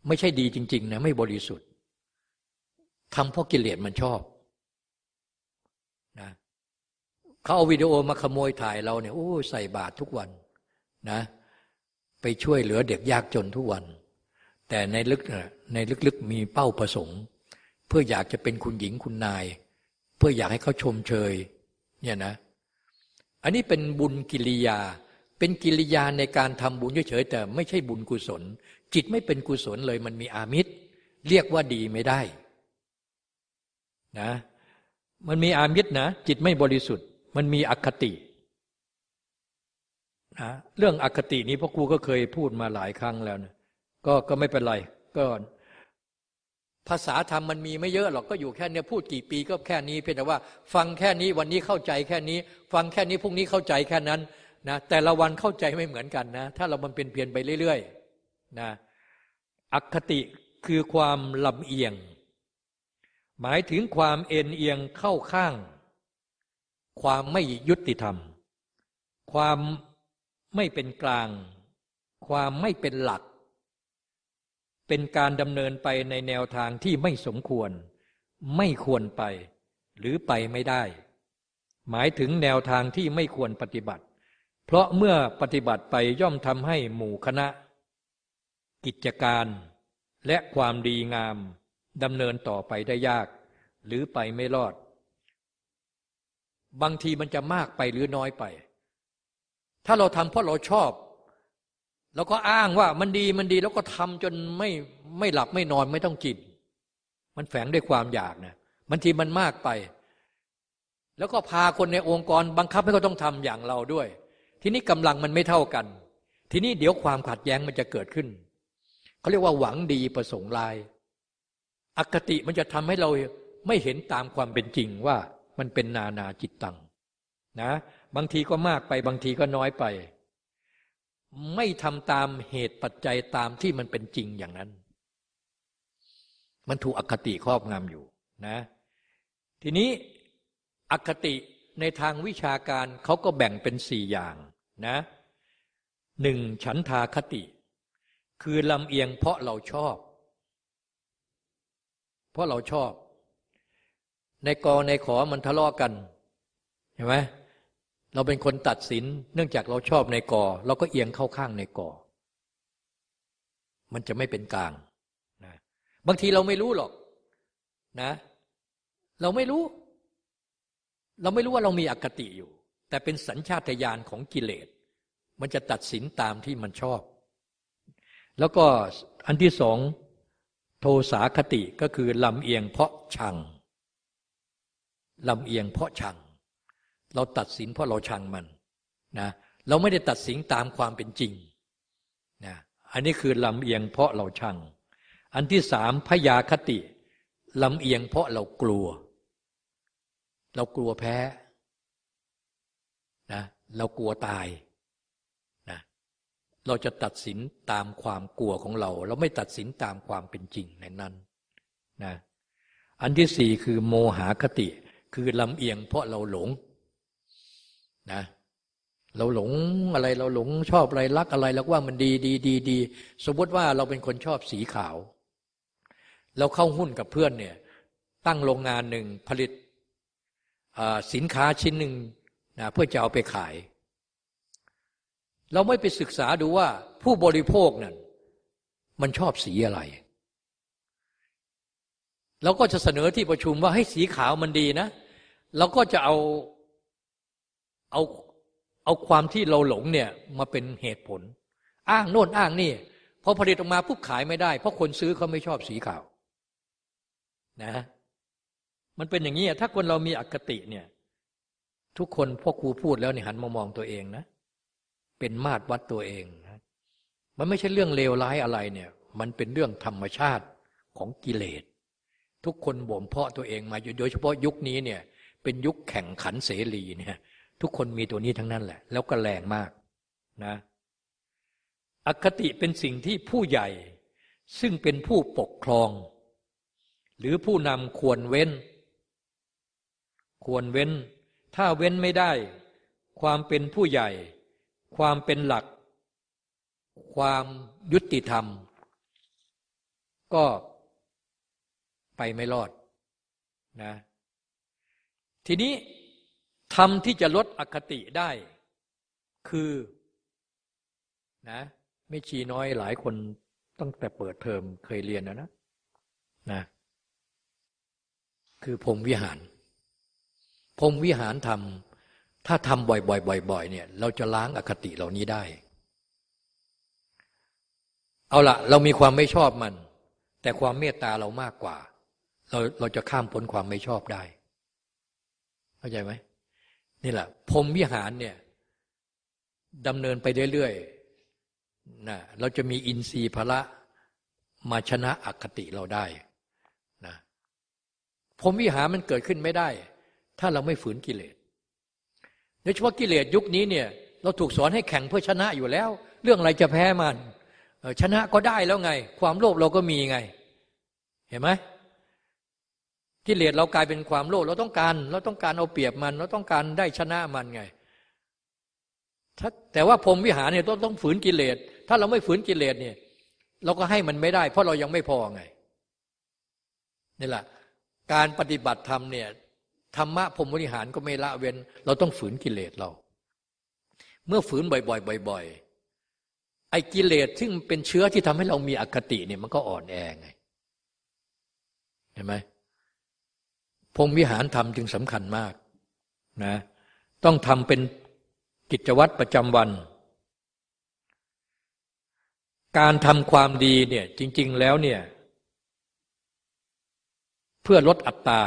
ไม่ใช่ดีจริง ๆ นะ ไม่บริสุทธิ์ทำเพราะกิเลสมันชอบนะเขาเอาวิดีโอมาขโมยถ่ายเราเนี่ยโอ้ใส่บาตรทุกวันนะ ไปช่วยเหลือเด็กยากจนทุกวัน แต่ในลึกในลึกๆมีเป้าประสงค์ เพื่ออยากจะเป็นคุณหญิงคุณนาย เพื่ออยากให้เขาชมเชย เนี่ยนะ อันนี้เป็นบุญกิริยา เป็นกิริยาในการทำบุญเฉยๆแต่ไม่ใช่บุญกุศล จิตไม่เป็นกุศลเลยมันมีอามิตร เรียกว่าดีไม่ได้นะมันมีอามิตรนะจิตไม่บริสุทธิ์ มันมีอคตินะเรื่องอคตินี้พ่อครูก็เคยพูดมาหลายครั้งแล้วนะก็ก็ไม่เป็นไรก็ภาษาธรรมมันมีไม่เยอะหรอกก็อยู่แค่นี้พูดกี่ปีก็แค่นี้ เพียงแต่ว่า ฟังแค่นี้วันนี้เข้าใจแค่นี้ ฟังแค่นี้พรุ่งนี้เข้าใจแค่นั้น นะแต่ละวันเข้าใจไม่เหมือนกันนะ ถ้าเรามันเป็นเพียนไปเรื่อยๆนะอคติคือความลำเอียง หมายถึงความเอ็นเอียงเข้าข้าง ความไม่ยุติธรรม ความไม่เป็นกลาง ความไม่เป็นหลัก เป็นการดำเนินไปในแนวทางที่ไม่สมควร ไม่ควรไป หรือไปไม่ได้ หมายถึงแนวทางที่ไม่ควรปฏิบัติ เพราะเมื่อปฏิบัติไปย่อมทำให้หมู่คณะ กิจการและความดีงามดำเนินต่อไปได้ยาก หรือไปไม่รอด บางทีมันจะมากไปหรือน้อยไป ถ้าเราทำเพราะเราชอบเราก็อ้างว่ามันดีมันดีแล้วก็ทำจนไม่ไม่หลับไม่นอนไม่ต้องกิน มันแฝงด้วยความอยากนะบางทีมันมากไป แล้วก็พาคนในองค์กรบังคับให้เขาต้องทำอย่างเราด้วย ทีนี้กำลังมันไม่เท่ากัน ทีนี้เดี๋ยวความขัดแย้งมันจะเกิดขึ้นเขาเรียกว่าหวังดีประสงค์ลาย อคติมันจะทำให้เราไม่เห็นตามความเป็นจริงว่ามันเป็นนานาจิตตังนะบางทีก็มากไปบางทีก็น้อยไป ไม่ทำตามเหตุปัจจัยตามที่มันเป็นจริงอย่างนั้น มันถูกอคติครอบงำอยู่นะ ทีนี้อคติในทางวิชาการเขาก็แบ่งเป็นสี่อย่าง นะหนึ่งฉันทาคติ คือลำเอียงเพราะเราชอบ เพราะเราชอบ ในกอในขอมันทะเลาะกันเห็นไหมเราเป็นคนตัดสิน เนื่องจากเราชอบในกอ เราก็เอียงเข้าข้างในกอ มันจะไม่เป็นกลางนะบางทีเราไม่รู้หรอกนะ เราไม่รู้ เราไม่รู้ว่าเรามีอคติอยู่ แต่เป็นสัญชาตญาณของกิเลส มันจะตัดสินตามที่มันชอบ แล้วก็อันที่สองโทสาคติก็คือลำเอียงเพราะชังลำเอียงเพราะชัง เราตัดสินเพราะเราชังมันนะเราไม่ได้ตัดสินตามความเป็นจริงนะอันนี้คือลำเอียงเพราะเราชัง อันที่สามพยาคติลำเอียงเพราะเรากลัว เรากลัวแพ้ นะเรากลัวตายเราจะตัดสินตามความกลัวของเรา เราไม่ตัดสินตามความเป็นจริงในนั้นนะอันที่สี่คือโมหคติ คือลำเอียงเพราะเราหลงนะเราหลงอะไรเราหลงชอบอะไรรักอะไรแล้วว่ามันดีดีดีดีสมมติว่าเราเป็นคนชอบสีขาว เราเข้าหุ้นกับเพื่อนเนี่ย ตั้งโรงงานหนึ่งผลิตสินค้าชิ้นหนึ่ง นะเพื่อจะเอาไปขาย เราไม่ไปศึกษาดูว่าผู้บริโภคนั้นมันชอบสีอะไร เราก็จะเสนอที่ประชุมว่าให้สีขาวมันดีนะ เราก็จะเอาเอาเอาความที่เราหลงเนี่ยมาเป็นเหตุผล อ้างโน่นอ้างนี่พอผลิตออกมาปุ๊บขายไม่ได้ เพราะคนซื้อเขาไม่ชอบสีขาวนะ มันเป็นอย่างนี้ถ้าคนเรามีอคติเนี่ย ทุกคนพ่อครูพูดแล้วเนี่ยหันมามองตัวเองนะ เป็นมาตรวัดตัวเองนะมันไม่ใช่เรื่องเลวร้ายอะไรเนี่ย มันเป็นเรื่องธรรมชาติของกิเลส ทุกคนบ่มเพาะตัวเองมาโดยเฉพาะยุคนี้เนี่ย เป็นยุคแข่งขันเสรีเนี่ย ทุกคนมีตัวนี้ทั้งนั้นแหละ แล้วก็แรงมากนะ อคติเป็นสิ่งที่ผู้ใหญ่ ซึ่งเป็นผู้ปกครอง หรือผู้นำควรเว้น ควรเว้น ถ้าเว้นไม่ได้ ความเป็นผู้ใหญ่ ความเป็นหลัก ความยุติธรรม ก็ไปไม่รอดนะทีนี้ธรรมที่จะลดอคติได้ คือนะไม่ชีน้อยหลายคนตั้งแต่เปิดเทอมเคยเรียนนะนะนะ คือพรมวิหาร พรมวิหารทำถ้าทำบ่อยๆบ่อยๆเนี่ย เราจะล้างอคติเหล่านี้ได้ เอาละเรามีความไม่ชอบมัน แต่ความเมตตาเรามากกว่า เราเราจะข้ามพ้นความไม่ชอบได้ เข้าใจไหมนี่แหละพรมวิหารเนี่ยดำเนินไปเรื่อยๆนะเราจะมีอินทรีย์พละมาชนะอคติเราได้นะพรมวิหารมันเกิดขึ้นไม่ได้ ถ้าเราไม่ฝืนกิเลสโดยเฉพาะกิเลสยุคนี้เนี่ย เราถูกสอนให้แข่งเพื่อชนะอยู่แล้ว เรื่องอะไรจะแพ้มันชนะก็ได้แล้วไง ความโลภเราก็มีไง เห็นไหมกิเลสเรากลายเป็นความโลภเราต้องการเราต้องการเอาเปรียบมัน เราต้องการได้ชนะมันไงแต่ว่าพรมวิหารเนี่ยต้องต้องฝืนกิเลส ถ้าเราไม่ฝืนกิเลสเนี่ย เราก็ให้มันไม่ได้ เพราะเรายังไม่พอไงนี่แหละการปฏิบัติธรรมเนี่ย ธรรมะพรมบริหารก็ไม่ละเว้น เราต้องฝืนกิเลสเรา เมื่อฝืนบ่อยๆบ่อยๆไอ้กิเลสซึ่งเป็นเชื้อที่ทำให้เรามีอคติเนี่ยมันก็อ่อนแอไงเห็นไหมพรมวิหารธรรมจึงสำคัญมากนะต้องทำเป็นกิจวัตรประจำวัน การทำความดีเนี่ยจริง ๆแล้วเนี่ยเพื่อลดอัตตา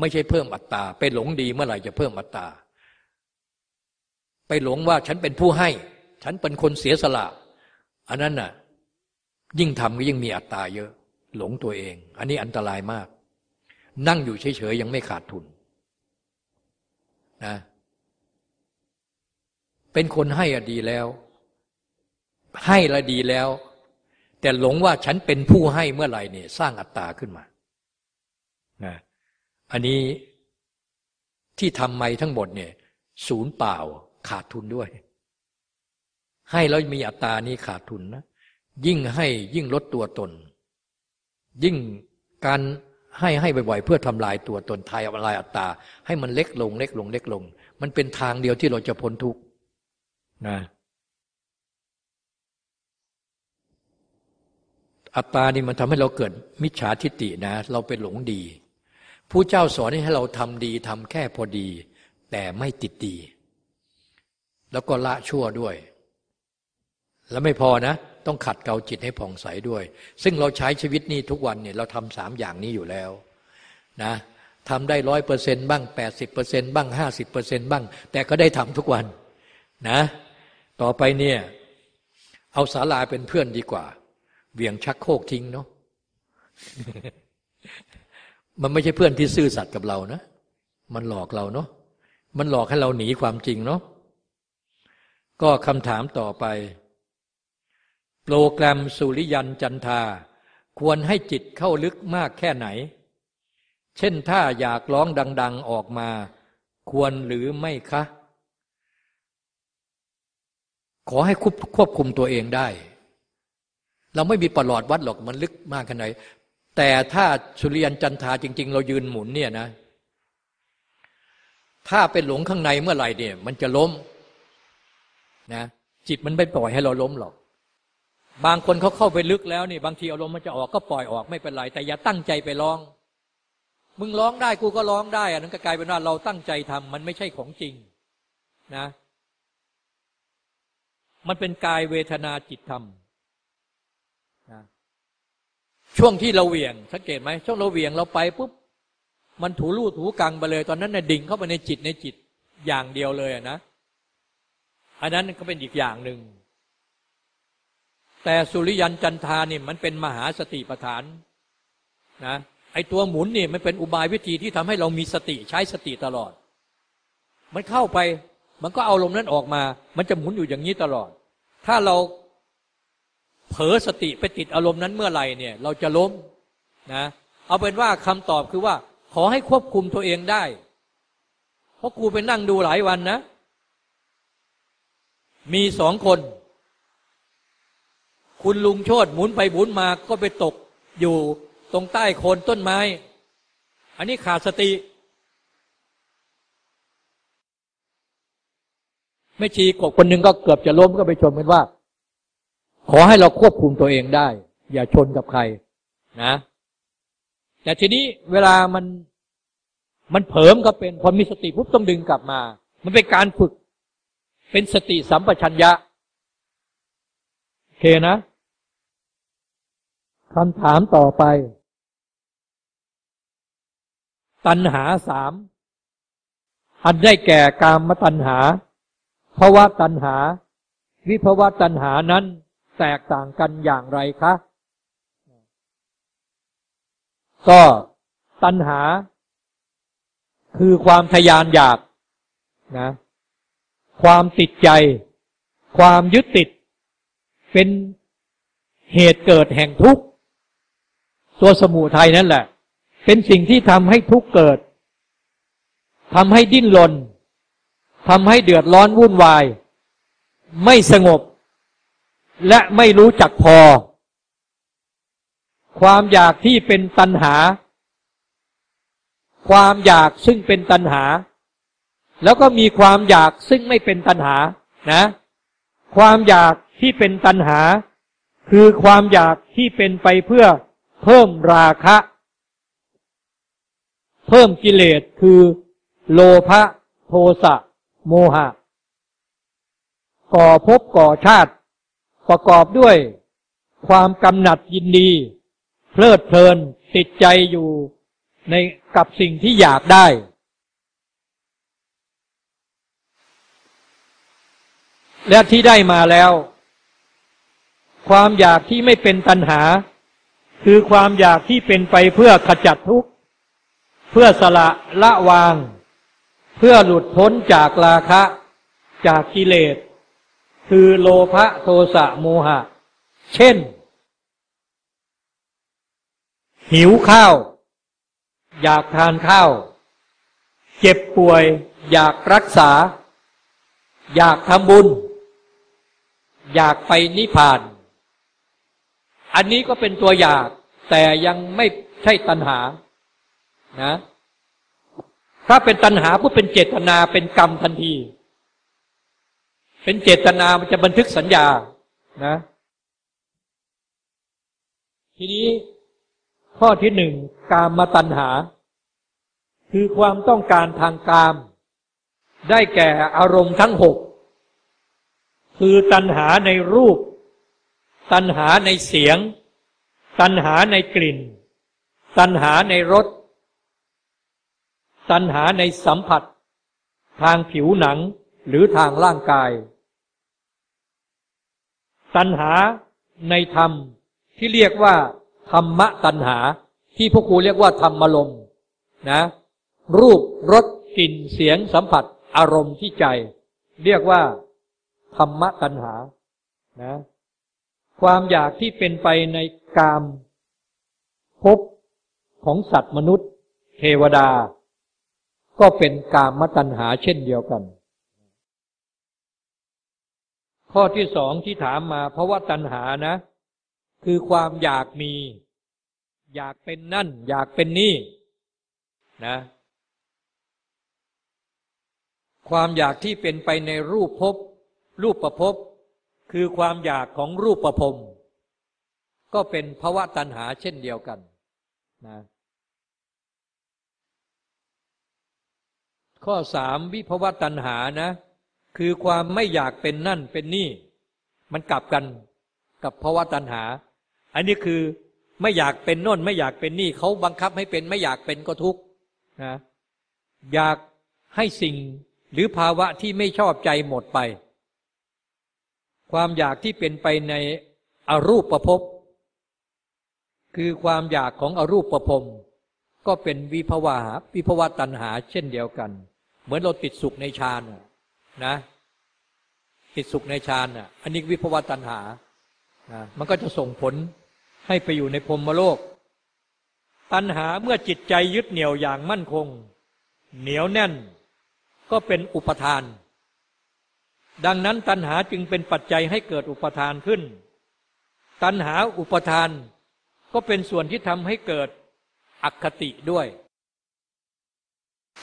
ไม่ใช่เพิ่มอัตตา ไปหลงดีเมื่อไหร่จะเพิ่มอัตตา ไปหลงว่าฉันเป็นผู้ให้ ฉันเป็นคนเสียสละ อันนั้นน่ะ ยิ่งทำก็ยิ่งมีอัตตาเยอะ หลงตัวเอง อันนี้อันตรายมาก นั่งอยู่เฉยๆยังไม่ขาดทุนนะเป็นคนให้อดีแล้ว ให้ละดีแล้ว แต่หลงว่าฉันเป็นผู้ให้เมื่อไหร่เนี่ย สร้างอัตตาขึ้นมานะ อันนี้ที่ทำไม่ทั้งหมดเนี่ย ศูนย์เปล่าขาดทุนด้วย ให้แล้วมีอัตตานี้ขาดทุนนะยิ่งให้ยิ่งลดตัวตน ยิ่งการให้ให้บ่อยๆ เพื่อทำลายตัวตนทายทลายอัตตา ให้มันเล็กลง เล็กลง เล็กลง มันเป็นทางเดียวที่เราจะพ้นทุกข์นะอัตตานี่มันทำให้เราเกิดมิจฉาทิฏฐินะ เราเป็นหลงดี ผู้เจ้าสอนให้เราทำดีทำแค่พอดี แต่ไม่ติดดี แล้วก็ละชั่วด้วย แล้วไม่พอนะ ต้องขัดเกลาจิตให้ผ่องใสด้วย ซึ่งเราใช้ชีวิตนี้ทุกวันเนี่ยเราทำสามอย่างนี้อยู่แล้วนะทำได้ร้อยเปอร์เซ็นต์บ้างแปดสิบเปอร์เซ็นต์บ้างห้าสิบเปอร์เซ็นต์บ้าง แต่ก็ได้ทำทุกวันนะ ต่อไปเนี่ยเอาสาลาเป็นเพื่อนดีกว่า เหวี่ยงชักโครกทิ้งเนาะ มันไม่ใช่เพื่อนที่ซื่อสัตย์กับเรานะ มันหลอกเราเนาะ มันหลอกให้เราหนีความจริงเนาะ ก็คำถามต่อไป โปรแกรมสุริยันจันทรา ควรให้จิตเข้าลึกมากแค่ไหน เช่นถ้าอยากร้องดัง ๆออกมา ควรหรือไม่คะ ขอให้ควบคุมตัวเองได้ เราไม่มีประหลอดวัดหรอกมันลึกมากขนาดไหน แต่ถ้าสุริยันจันทาจริง ๆ เรายืนหมุนเนี่ยนะ ถ้าเป็นหลงข้างในเมื่อไหร่เนี่ย มันจะล้มนะจิตมันไม่ปล่อยให้เราล้มหรอก บางคนเขาเข้าไปลึกแล้วนี่บางทีอารมณ์มันจะออกก็ปล่อยออกไม่เป็นไร แต่อย่าตั้งใจไปร้อง มึงร้องได้กูก็ร้องได้อันนั้นก็กลายเป็นว่าเราตั้งใจทำมันไม่ใช่ของจริงนะ มันเป็นกายเวทนาจิตธรรม ช่วงที่เราเหวี่ยงสังเกตไหมช่วงเราเหวี่ยงเราไปปุ๊บมันถูรูถูกังไปเลย ตอนนั้นเนี่ยดิ่งเข้าไปในจิตในจิตอย่างเดียวเลยนะอันนั้นก็เป็นอีกอย่างหนึ่ง แต่สุริยันจันทานี่มันเป็นมหาสติปัฏฐานนะไอตัวหมุนนี่มันเป็นอุบายวิธีที่ทำให้เรามีสติใช้สติตลอด มันเข้าไปมันก็เอาลมนั้นออกมา มันจะหมุนอยู่อย่างนี้ตลอด ถ้าเรา เผลอสติไปติดอารมณ์นั้นเมื่อไหร่เนี่ย เราจะล้มนะเอาเป็นว่าคำตอบคือว่า ขอให้ควบคุมตัวเองได้ เพราะกูไปนั่งดูหลายวันนะ มีสองคน คุณลุงโชดหมุนไปหมุนมาก็ไปตกอยู่ตรงใต้โคนต้นไม้ อันนี้ขาดสติ ไม่ชีกบคนหนึ่งก็เกือบจะล้มก็ไปชมกันว่า ขอให้เราควบคุมตัวเองได้ อย่าชนกับใครนะแต่ทีนี้เวลามันมันเผลมก็เป็นพอมีสติปุ๊บต้องดึงกลับมา มันเป็นการฝึก เป็นสติสัมปชัญญะโอเคนะคำถามต่อไป ตัณหาสามอันได้แก่กามตัณหาภาวะตัณหา วิภาวะตัณหานั้น แตกต่างกันอย่างไรคะ ก็ตัณหา คือความทยานอยากนะ ความติดใจ ความยึดติด เป็นเหตุเกิดแห่งทุกข์ ตัวสมุทัยนั่นแหละ เป็นสิ่งที่ทำให้ทุกข์เกิดทำให้ดิ้นรนทำให้เดือดร้อนวุ่นวาย ไม่สงบ และไม่รู้จักพอ ความอยากที่เป็นตัณหา ความอยากซึ่งเป็นตัณหา แล้วก็มีความอยากซึ่งไม่เป็นตัณหานะ ความอยากที่เป็นตัณหา คือความอยากที่เป็นไปเพื่อเพิ่มราคะ เพิ่มกิเลสคือโลภะโทสะโมหะ ก่อภพก่อชาติ ประกอบด้วยความกำหนัดยินดี เพลิดเพลินติดใจอยู่ในกับสิ่งที่อยากได้ และที่ได้มาแล้ว ความอยากที่ไม่เป็นตัณหา คือความอยากที่เป็นไปเพื่อขจัดทุกข์ เพื่อสละละวาง เพื่อหลุดพ้นจากราคะ จากกิเลส คือโลภะโทสะโมหะ เช่น หิวข้าว อยากทานข้าว เจ็บป่วย อยากรักษา อยากทำบุญ อยากไปนิพพาน อันนี้ก็เป็นตัวอยาก แต่ยังไม่ใช่ตัณหา นะ ถ้าเป็นตัณหาผู้เป็นเจตนาเป็นกรรมทันที เป็นเจตนามันจะบันทึกสัญญานะ ทีนี้ข้อที่หนึ่งกามมาตัณหา คือความต้องการทางกาม ได้แก่อารมณ์ทั้งหกคือตัณหาในรูป ตัณหาในเสียง ตัณหาในกลิ่น ตัณหาในรส ตัณหาในสัมผัส ทางผิวหนัง หรือทางร่างกาย ตัณหาในธรรมที่เรียกว่า ธรรมะตัณหา ที่พวกครูเรียกว่าธรรมลมนะ รูปรสกลิ่นเสียงสัมผัส อารมณ์ที่ใจ เรียกว่า ธรรมะตัณหานะความอยากที่เป็นไปในกามภพของสัตว์มนุษย์ เทวดา ก็เป็นกามตัณหาเช่นเดียวกัน ข้อที่สองที่ถามมา เพราะว่าตัณหานะ คือความอยากมี อยากเป็นนั่น อยากเป็นนี่นะ ความอยากที่เป็นไปในรูปภพรูปประพบคือความอยากของรูปประพรมก็เป็นภาวะตัณหาเช่นเดียวกันนะข้อสามวิภวตัณหานะ คือความไม่อยากเป็นนั่นเป็นนี่ มันกลับกันกับภาวะตัณหา อันนี้คือไม่อยากเป็นน่นไม่อยากเป็นนี่เขาบังคับให้เป็นไม่อยากเป็นก็ทุกข์นะอยากให้สิ่งหรือภาวะที่ไม่ชอบใจหมดไป ความอยากที่เป็นไปในอรูปประพบคือความอยากของอรูปประพรมก็เป็นวิภวะวิภวะตัณหาเช่นเดียวกัน เหมือนเราติดสุขในฌาน นะติดสุขในฌานอะอันนี้วิภวตัณหานะมันก็จะส่งผลให้ไปอยู่ในพรมโลก ตัณหาเมื่อจิตใจยึดเหนี่ยวอย่างมั่นคง เหนียวแน่น ก็เป็นอุปทาน ดังนั้นตัณหาจึงเป็นปัจจัยให้เกิดอุปทานขึ้น ตัณหาอุปทานก็เป็นส่วนที่ทำให้เกิดอคติด้วย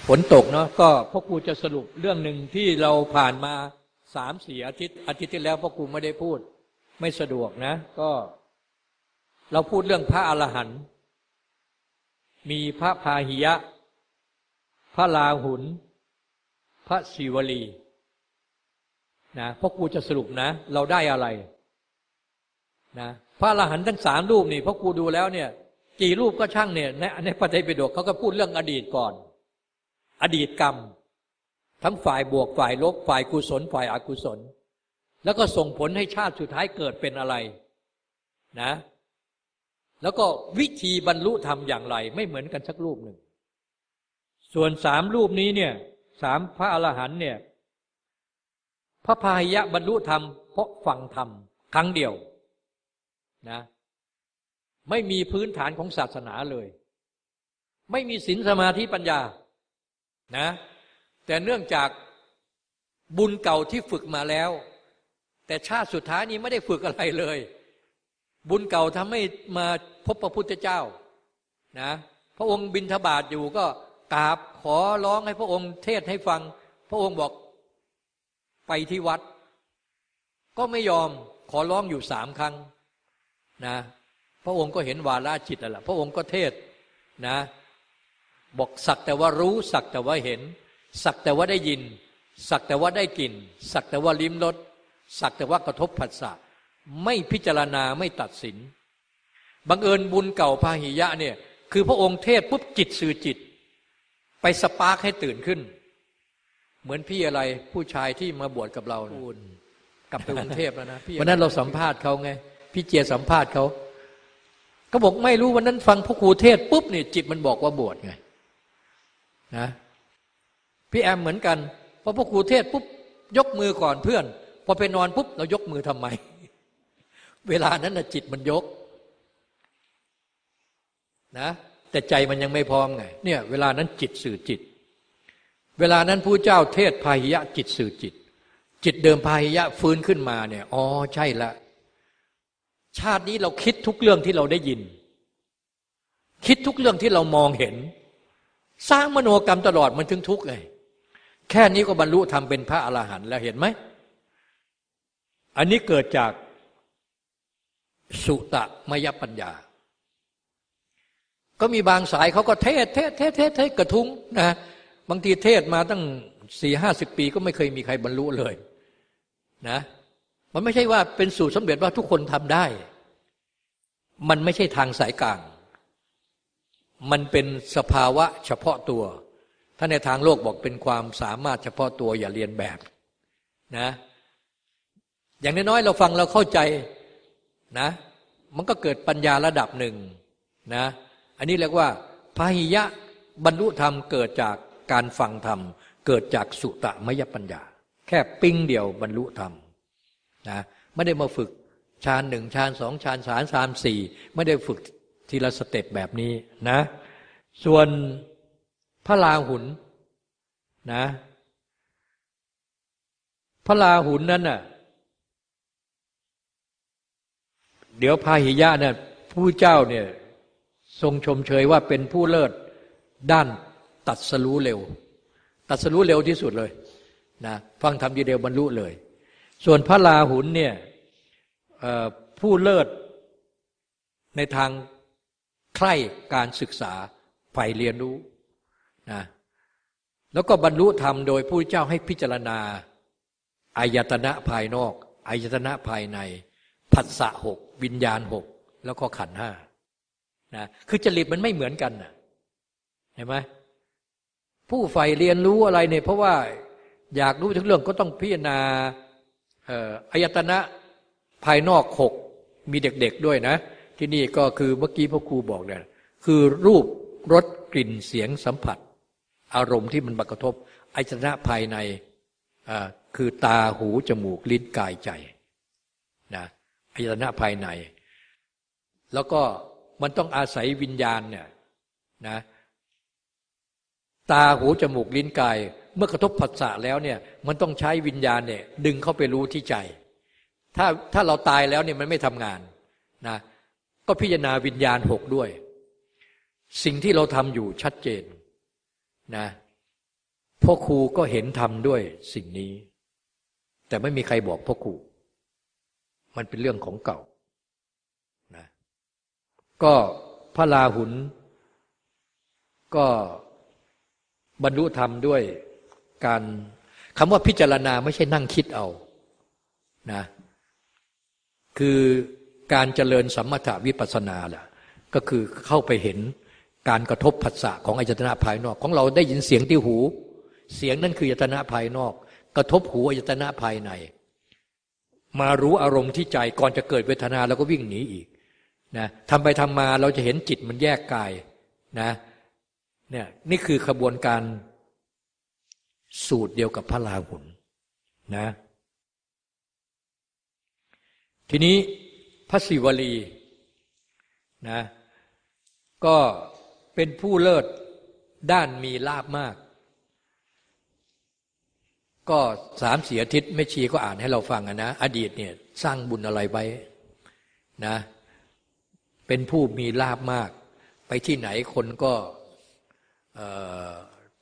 ฝนตกเนาะก็พ่อครูจะสรุปเรื่องหนึ่งที่เราผ่านมาสามสี่อาทิตย์อาทิตย์ที่แล้วพ่อครูไม่ได้พูด ไม่สะดวกนะ ก็ เราพูดเรื่องพระอรหันต์มีพระพาหิยะ พระลาหุน พระศิวลีนะพ่อครูจะสรุปนะ เราได้อะไรนะพระอรหันต์ทั้งสามรูปนี่พ่อครูดูแล้วเนี่ย กี่รูปก็ช่างเนี่ยในในปฏิปิฎกเขาก็พูดเรื่องอดีตก่อน อดีตกรรม ทั้งฝ่ายบวกฝ่ายลบฝ่ายกุศลฝ่ายอกุศล แล้วก็ส่งผลให้ชาติสุดท้ายเกิดเป็นอะไรนะ แล้วก็วิธีบรรลุธรรมอย่างไร ไม่เหมือนกันสักรูปหนึ่ง ส่วนสามรูปนี้เนี่ยสามพระอรหันเนี่ยพระพายะบรรลุธรรมเพราะฟังธรรมครั้งเดียวนะไม่มีพื้นฐานของศาสนาเลย ไม่มีศีลสมาธิปัญญา นะแต่เนื่องจากบุญเก่าที่ฝึกมาแล้ว แต่ชาติสุดท้ายนี้ไม่ได้ฝึกอะไรเลย บุญเก่าทำให้มาพบพระพุทธเจ้านะพระองค์บินทบาทอยู่ก็กราบขอร้องให้พระองค์เทศให้ฟัง พระองค์บอกไปที่วัด ก็ไม่ยอมขอร้องอยู่สามครั้งนะพระองค์ก็เห็นวาลาจิตแล้วพระองค์ก็เทศนะ บอกสักแต่ว่ารู้สักแต่ว่าเห็น สักแต่ว่าได้ยิน สักแต่ว่าได้กลิ่น สักแต่ว่าลิ้มรสสักแต่ว่ากระทบผัสสะไม่พิจารณาไม่ตัดสิน บังเอิญบุญเก่าพาหิยะเนี่ยคือพระองค์เทศปุ๊บจิตสื่อจิต ไป spark ให้ตื่นขึ้น เหมือนพี่อะไรผู้ชายที่มาบวชกับเราบุญลับไปกรุงเทพแล้วนะพี่วันนั้นเราสัมภาษณ์เขาไง พี่เจียสัมภาษณ์เขาเขาบอกไม่รู้วันนั้นฟังพ่อครูเทศน์ปุ๊บนี่จิตมันบอกว่าบวชไง นะพี่แอมเหมือนกันพอพ่อครูเทศน์ปุ๊บยกมือก่อนเพื่อน พอไปนอนปุ๊บเรายกมือทำไม เวลานั้นนะจิตมันยกนะแต่ใจมันยังไม่พร้อมไงเนี่ยเวลานั้นจิตสื่อจิต เวลานั้นผู้เจ้าเทศพาหิยะจิตสื่อจิต จิตเดิมพาหิยะฟื้นขึ้นมาเนี่ยอ๋อใช่ละชาตินี้เราคิดทุกเรื่องที่เราได้ยิน คิดทุกเรื่องที่เรามองเห็น สร้างมโนกรรมตลอดมันถึงทุกข์ไงแค่นี้ก็บรรลุทำเป็นพระอรหันต์แล้วเห็นไหม อันนี้เกิดจากสุตะมยปัญญา ก็มีบางสายเขาก็เทศเทศเทศเทศเทศกระทุ้งนะบางทีเทศมาตั้งสี่ห้าสิบปีก็ไม่เคยมีใครบรรลุเลยนะมันไม่ใช่ว่าเป็นสูตรสำเร็จว่าทุกคนทำได้ มันไม่ใช่ทางสายกลาง มันเป็นสภาวะเฉพาะตัว ถ้าในทางโลกบอกเป็นความสามารถเฉพาะตัวอย่าเรียนแบบนะ อย่างน้อยๆเราฟังเราเข้าใจนะ มันก็เกิดปัญญาระดับหนึ่งนะ อันนี้เรียกว่าพาหิยะบรรลุธรรมเกิดจากการฟังธรรม เกิดจากสุตะมยปัญญา แค่ปิ้งเดียวบรรลุธรรมนะไม่ได้มาฝึกฌานหนึ่งฌานสองฌานสามสามสี่ไม่ได้ฝึก ทีละสเต็ปแบบนี้นะ ส่วนพระลาหุนนะ พระลาหุนนั้นน่ะ เดี๋ยวพาหิยะเนี่ยผู้เจ้าเนี่ยทรงชมเชยว่าเป็นผู้เลิศด้านตัดสรู้เร็ว ตัดสรู้เร็วที่สุดเลยนะฟังธรรมยีเดียวบรรลุเลย ส่วนพระลาหุนเนี่ยผู้เลิศในทาง ใคร่การศึกษาใฝ่เรียนรู้นะแล้วก็บรรลุธรรมโดยผู้เจ้าให้พิจารณาอายตนะภายนอกอายตนะภายในผัสสะหกวิญญาณหกแล้วก็ขันห้านะคือจริตมันไม่เหมือนกันนะเห็นไหมผู้ใฝ่เรียนรู้อะไรเนี่ยเพราะว่าอยากรู้ทุกเรื่องก็ต้องพิจารณาอายตนะภายนอกหกมีเด็กๆด้วยนะ ที่นี่ก็คือเมื่อกี้พ่อครูบอกเนี่ยคือรูปรสกลิ่นเสียงสัมผัส อารมณ์ที่มันมากระทบอายตนะภายในคือตาหูจมูกลิ้นกายใจนะอายตนะภายใน แล้วก็มันต้องอาศัยวิญญาณเนี่ยนะตาหูจมูกลิ้นกาย เมื่อกระทบผัสสะแล้วเนี่ยมันต้องใช้วิญญาณเนี่ยดึงเข้าไปรู้ที่ใจ ถ้าถ้าเราตายแล้วเนี่ยมันไม่ทำงานนะ ก็พิจารณาวิญญาณหกด้วย สิ่งที่เราทำอยู่ชัดเจนนะพ่อครูก็เห็นทำด้วยสิ่งนี้ แต่ไม่มีใครบอกพ่อครู มันเป็นเรื่องของเก่านะก็พระลาหุน ก็บรรลุธรรมด้วยการคำว่าพิจารณาไม่ใช่นั่งคิดเอานะคือ การเจริญสัมมาทวิปัสนาแหละก็คือเข้าไปเห็นการกระทบผัสสะของอายตนะภายนอก ของเราได้ยินเสียงที่หู เสียงนั้นคืออายตนะภายนอก กระทบหูอายตนะภายใน มารู้อารมณ์ที่ใจก่อนจะเกิดเวทนาเราก็วิ่งหนีอีกนะทำไปทำมาเราจะเห็นจิตมันแยกกายนะเนี่ยนี่คือขบวนการสูตรเดียวกับพระลาหุนนะ ทีนี้ พระศิวลีนะก็เป็นผู้เลิศด้านมีลาบมาก ก็สามเสียทิศไม่ชีก็อ่านให้เราฟังนะ อดีตเนี่ยสร้างบุญอะไรไว้นะเป็นผู้มีลาบมาก ไปที่ไหนคนก็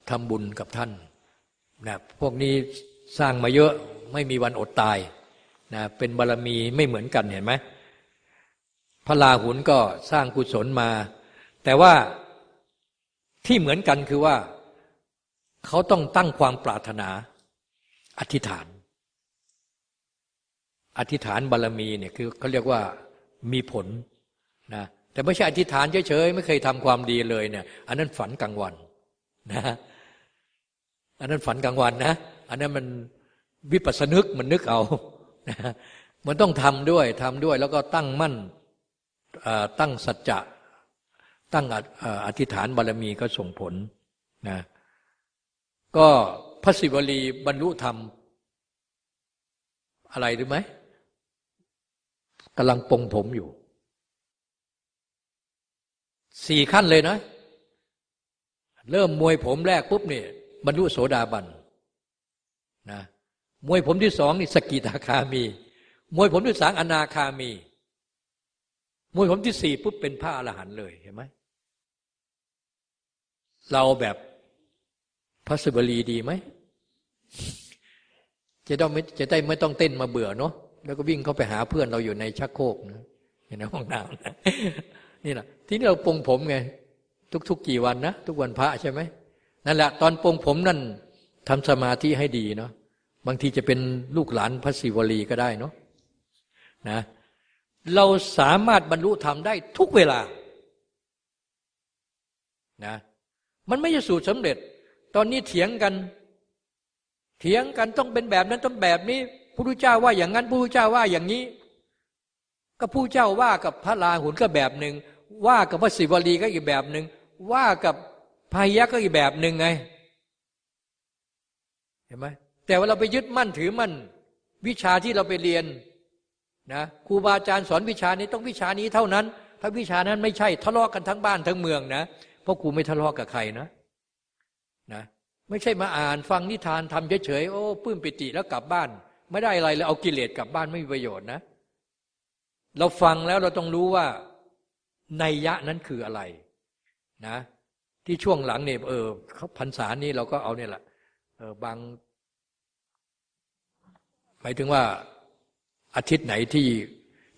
ทำบุญกับท่านนะพวกนี้สร้างมาเยอะไม่มีวันอดตายนะเป็นบารรมีไม่เหมือนกันเห็นไหม พระลาหุนก็สร้างกุศลมา แต่ว่าที่เหมือนกันคือว่า เขาต้องตั้งความปรารถนาอธิษฐาน อธิษฐานบารรมีเนี่ยคือเขาเรียกว่ามีผลนะแต่ไม่ใช่อธิษฐานเฉยๆไม่เคยทำความดีเลยเนี่ย อันนั้นฝันกลางวันนะอันนั้นฝันกลางวันนะ อันนั้นมันวิปัสสนึกมันนึกเอามันต้องทำด้วยทำด้วยแล้วก็ตั้งมั่น ตั้งสัจจะตั้งอธิษฐานบารมีก็ส่งผลนะก็พระศิวลีบรรลุธรรม อะไรรู้ไหมกำลังปงผมอยู่สี่ขั้นเลยนะ เริ่มมวยผมแรกปุ๊บเนี่ยบรรลุโสดาบันนะมวยผมที่สองนี่สกิทาคามี มวยผมที่สามอนาคามี มวยผมที่สี่ปุ๊บเป็นพระอรหันต์เลยเห็นไหมเราแบบพระสุบรีดีไหมจะต้องไม่จะได้ไม่ต้องเต้นมาเบื่อเนาะแล้วก็วิ่งเข้าไปหาเพื่อนเราอยู่ในชักโครกนะอยู่ในห้องน้ำนะนี่แหละที่นี่เราปรงผมไง ทุก ๆ กี่วันนะทุกวันพระใช่ไหมนั่นแหละ ตอนปรงผมนั่นทำสมาธิให้ดีเนาะบางทีจะเป็นลูกหลานพระศิวลีก็ได้เนาะนะ เราสามารถบรรลุธรรมได้ทุกเวลานะมันไม่ใช่สูตรสำเร็จ ตอนนี้เถียงกัน เถียงกันต้องเป็นแบบนั้นต้องแบบนี้พระพุทธเจ้าว่าอย่างนั้นพระพุทธเจ้าว่าอย่างนี้ ก็ผู้เจ้าว่ากับพระลาหุนก็แบบหนึ่งว่ากับพระศิวลีก็อีกแบบหนึ่งว่ากับพายักก็อีกแบบหนึ่งไง เห็นไหมแต่ว่าเราไปยึดมั่นถือมั่นวิชาที่เราไปเรียน นะครูบาอาจารย์สอนวิชานี้ต้องวิชานี้เท่านั้น ถ้าวิชานั้นไม่ใช่ทะเลาะกันทั้งบ้านทั้งเมืองนะเพราะครูไม่ทะเลาะกับใครนะนะไม่ใช่มาอ่านฟังนิทานทำเฉยๆโอ้ปื้มปิติแล้วกลับบ้าน ไม่ได้อะไรแล้วเอากิเลสกลับบ้านไม่มีประโยชน์นะ เราฟังแล้วเราต้องรู้ว่าในยะนั้นคืออะไรนะ ที่ช่วงหลังเนี่ยเออเขาพรรษานี้เราก็เอาเนี่ยแหละเออบางหมายถึงว่า อาทิตย์ไหนที่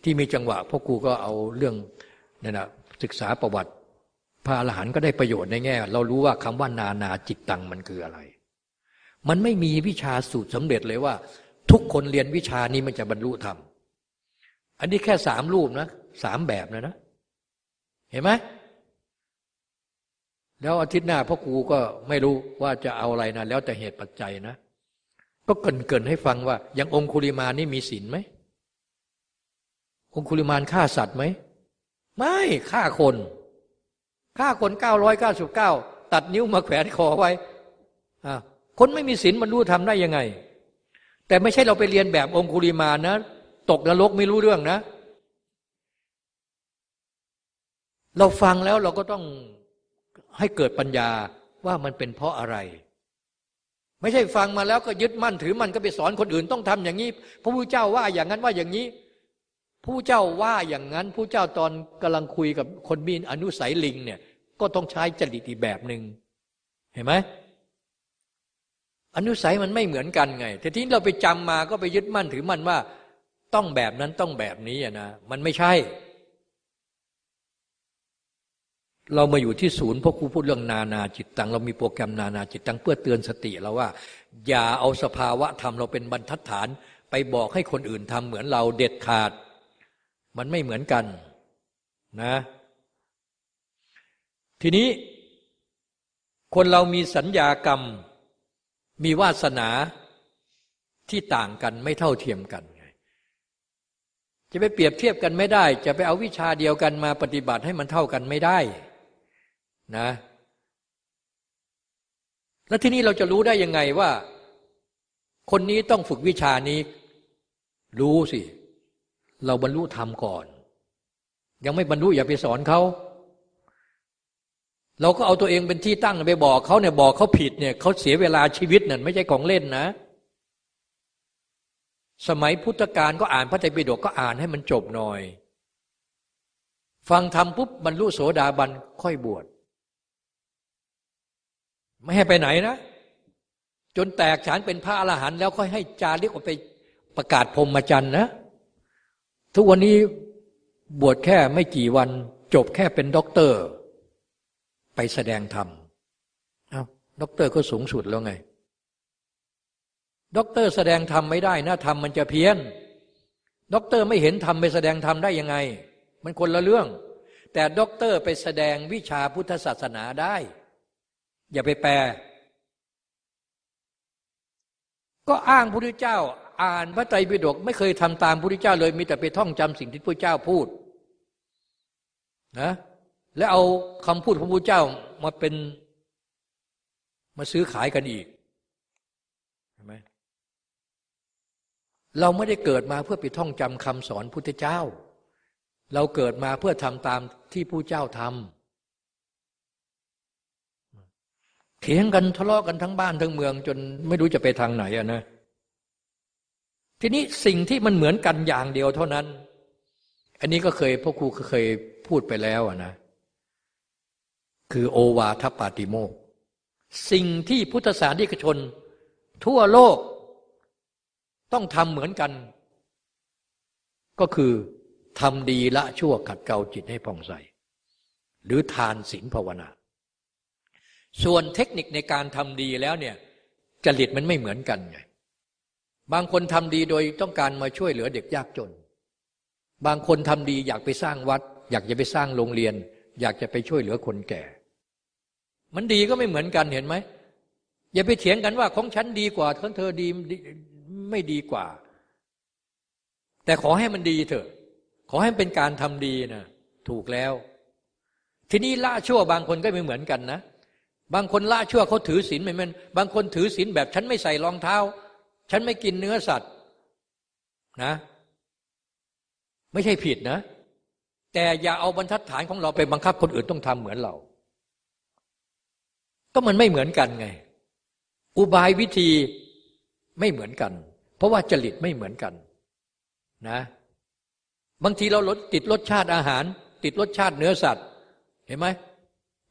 ที่มีจังหวะพ่อครูก็เอาเรื่องนี่นะศึกษาประวัติ พระอรหันต์ก็ได้ประโยชน์ในแง่ เรารู้ว่าคำว่านานาจิตตังมันคืออะไร มันไม่มีวิชาสูตรสำเร็จเลยว่า ทุกคนเรียนวิชานี้มันจะบรรลุธรรมอันนี้แค่สามรูปนะสามแบบนะนะ เห็นไหมแล้วอาทิตย์หน้าพ่อครูก็ไม่รู้ว่าจะเอาอะไรนะแล้วแต่เหตุปัจจัยนะ ก็เกินเกินให้ฟังว่าอย่างองคุลิมานี่มีศีลไหม องคุลิมานฆ่าสัตว์ไหม ไม่ฆ่าคนฆ่าคนเก้าร้อยเก้าสิบเก้าตัดนิ้วมาแขวนคอไว้คนไม่มีศีลมันรู้ทำได้ยังไง แต่ไม่ใช่เราไปเรียนแบบองคุลิมานนะ ตกนรกไม่รู้เรื่องนะ เราฟังแล้วเราก็ต้องให้เกิดปัญญาว่ามันเป็นเพราะอะไร ไม่ใช่ฟังมาแล้วก็ยึดมั่นถือมันก็ไปสอนคนอื่นต้องทำอย่างนี้ พระพุทธเจ้าว่าอย่างนั้นว่าอย่างนี้ ผู้เจ้าว่าอย่างนั้นผู้เจ้าตอนกำลังคุยกับคนมีอนุสัยลิงเนี่ย ก็ต้องใช้จริตอีกแบบหนึง่งเห็นไหมอนุสัยมันไม่เหมือนกันไง แต่ที่เราไปจำมาก็ไปยึดมั่นถือมั่นว่า ต้องแบบนั้นต้องแบบนี้นะมันไม่ใช่ เรามาอยู่ที่ศูนย์พราะครูพูดเรื่องนานาจิตตัง เรามีโปรแกรมนานาจิตตัง เพื่อเตือนสติเราว่า อย่าเอาสภาวะธรรมเราเป็นบรรทัดฐาน ไปบอกให้คนอื่นทำเหมือนเราเด็ดขาด มันไม่เหมือนกันนะ ทีนี้ คนเรามีสัญญากรรม มีวาสนาที่ต่างกันไม่เท่าเทียมกันไงจะไปเปรียบเทียบกันไม่ได้ จะไปเอาวิชาเดียวกันมาปฏิบัติให้มันเท่ากันไม่ได้นะ แล้วที่นี้เราจะรู้ได้ยังไงว่า คนนี้ต้องฝึกวิชานี้ รู้สิ เราบรรลุธรรมก่อน ยังไม่บรรลุอย่าไปสอนเขาเราก็เอาตัวเองเป็นที่ตั้งไปบอกเขาเนี่ยบอกเขาผิดเนี่ยเขาเสียเวลาชีวิตนั่นไม่ใช่ของเล่นนะ สมัยพุทธกาลก็อ่านพระไตรปิฎกก็อ่านให้มันจบหน่อย ฟังธรรมปุ๊บบรรลุโสดาบันค่อยบวชไม่ให้ไปไหนนะ จนแตกฉานเป็นพระอรหันต์แล้วค่อยให้จาริกออกไปประกาศพรหมจรรย์นะ ทุกวันนี้บวชแค่ไม่กี่วัน จบแค่เป็นด็อกเตอร์ ไปแสดงธรรมเอาด็อกเตอร์ก็สูงสุดแล้วไง ด็อกเตอร์แสดงธรรมไม่ได้นะธรรมมันจะเพี้ยน ด็อกเตอร์ไม่เห็นธรรมไปแสดงธรรมได้ยังไง มันคนละเรื่อง แต่ด็อกเตอร์ไปแสดงวิชาพุทธศาสนาได้ อย่าไปแปลก็อ้างพระพุทธเจ้า อ่านพระไตรปิฎกไม่เคยทำตามพระพุทธเจ้าเลย มีแต่ไปท่องจำสิ่งที่พระเจ้าพูดนะแล้วเอาคำพูดของพระพุทธเจ้ามาเป็นมาซื้อขายกันอีกเห็นไหมเราไม่ได้เกิดมาเพื่อไปท่องจำคำสอนพุทธเจ้า เราเกิดมาเพื่อทำตามที่ผู้เจ้าทำเถียงกันทะเลาะกันทั้งบ้านทั้งเมือง จนไม่รู้จะไปทางไหนอะนะ ทีนี้สิ่งที่มันเหมือนกันอย่างเดียวเท่านั้น อันนี้ก็เคยพ่อครูเคยพูดไปแล้วอะนะ คือโอวาทปาติโมกสิ่งที่พุทธศาสนิกชน ทั่วโลก ต้องทำเหมือนกัน ก็คือทำดีละชั่วขัดเกลาจิตให้ผ่องใส หรือทานศีลภาวนา ส่วนเทคนิคในการทำดีแล้วเนี่ยจริตมันไม่เหมือนกันไง บางคนทำดีโดยต้องการมาช่วยเหลือเด็กยากจน บางคนทำดีอยากไปสร้างวัด อยากจะไปสร้างโรงเรียน อยากจะไปช่วยเหลือคนแก่ มันดีก็ไม่เหมือนกันเห็นไหมอย่าไปเถียงกันว่าของฉันดีกว่าของเธอดีไม่ดีกว่า แต่ขอให้มันดีเถอะ ขอให้เป็นการทำดีนะถูกแล้ว ทีนี้ละชั่วบางคนก็ไม่เหมือนกันนะ บางคนละชั่วเขาถือศีลเหมือนบางคนถือศีลแบบฉันไม่ใส่รองเท้า ฉันไม่กินเนื้อสัตว์นะ ไม่ใช่ผิดนะ แต่อย่าเอาบรรทัดฐานของเราไปบังคับคนอื่นต้องทำเหมือนเรา ก็มันไม่เหมือนกันไง อุบายวิธีไม่เหมือนกัน เพราะว่าจริตไม่เหมือนกันนะ บางทีเราลดติดรสชาติอาหาร ติดรสชาติเนื้อสัตว์ เห็นไหม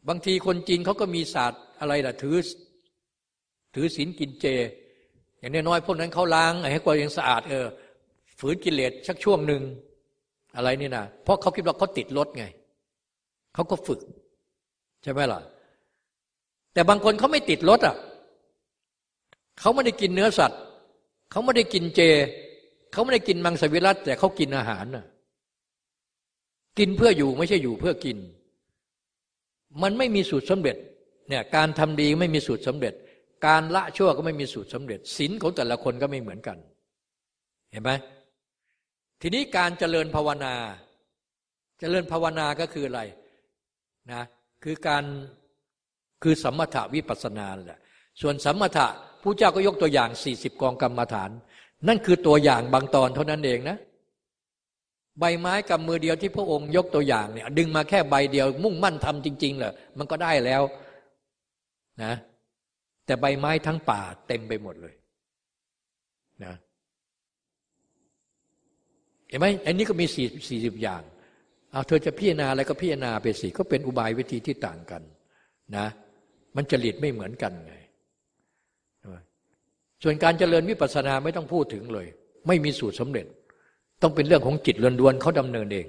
บางทีคนจีนเขาก็มีศาสตร์อะไรล่ะถือ ถือศีลกินเจ อย่างน้อยๆพวกนั้นเขาล้างให้กวายังสะอาดเออฝืนกิเลสชักช่วงหนึ่งอะไรนี่นะเพราะเขาคิดว่าเขาติดรสไงเขาก็ฝึก ใช่ไหมล่ะ แต่บางคนเขาไม่ติดรสอะเขาไม่ได้กินเนื้อสัตว์เขาไม่ได้กินเจเขาไม่ได้กินมังสวิรัตแต่เขากินอาหารน่ะกินเพื่ออยู่ไม่ใช่อยู่เพื่อกิน มันไม่มีสูตรสำเร็จเนี่ยการทำดีไม่มีสูตรสำเร็จ การละชั่วก็ไม่มีสูตรสำเร็จศีลของแต่ละคนก็ไม่เหมือนกัน เห็นไหมทีนี้การเจริญภาวนา เจริญภาวนาก็คืออะไรนะคือการคือสมถะวิปัสนาแหละส่วนสมถะผู้เจ้าก็ยกตัวอย่างสี่สิบกองกรรมฐาน นั่นคือตัวอย่างบางตอนเท่านั้นเองนะ ใบไม้กำมือเดียวที่พระองค์ยกตัวอย่างเนี่ย ดึงมาแค่ใบเดียว มุ่งมั่นทำจริง ๆเหรอมันก็ได้แล้วนะ แต่ใบไม้ทั้งป่าเต็มไปหมดเลยนะเห็นไหมอันนี้ก็มีสี่สี่สิบอย่างเอาเธอจะพิจารณาอะไรก็พิจารณาไปสิก็เป็นอุบายวิธีที่ต่างกันนะ มันจริตไม่เหมือนกันไง ส่วนการเจริญวิปัสสนาไม่ต้องพูดถึงเลย ไม่มีสูตรสำเร็จ ต้องเป็นเรื่องของจิตล้วนๆเขาดำเนินเอง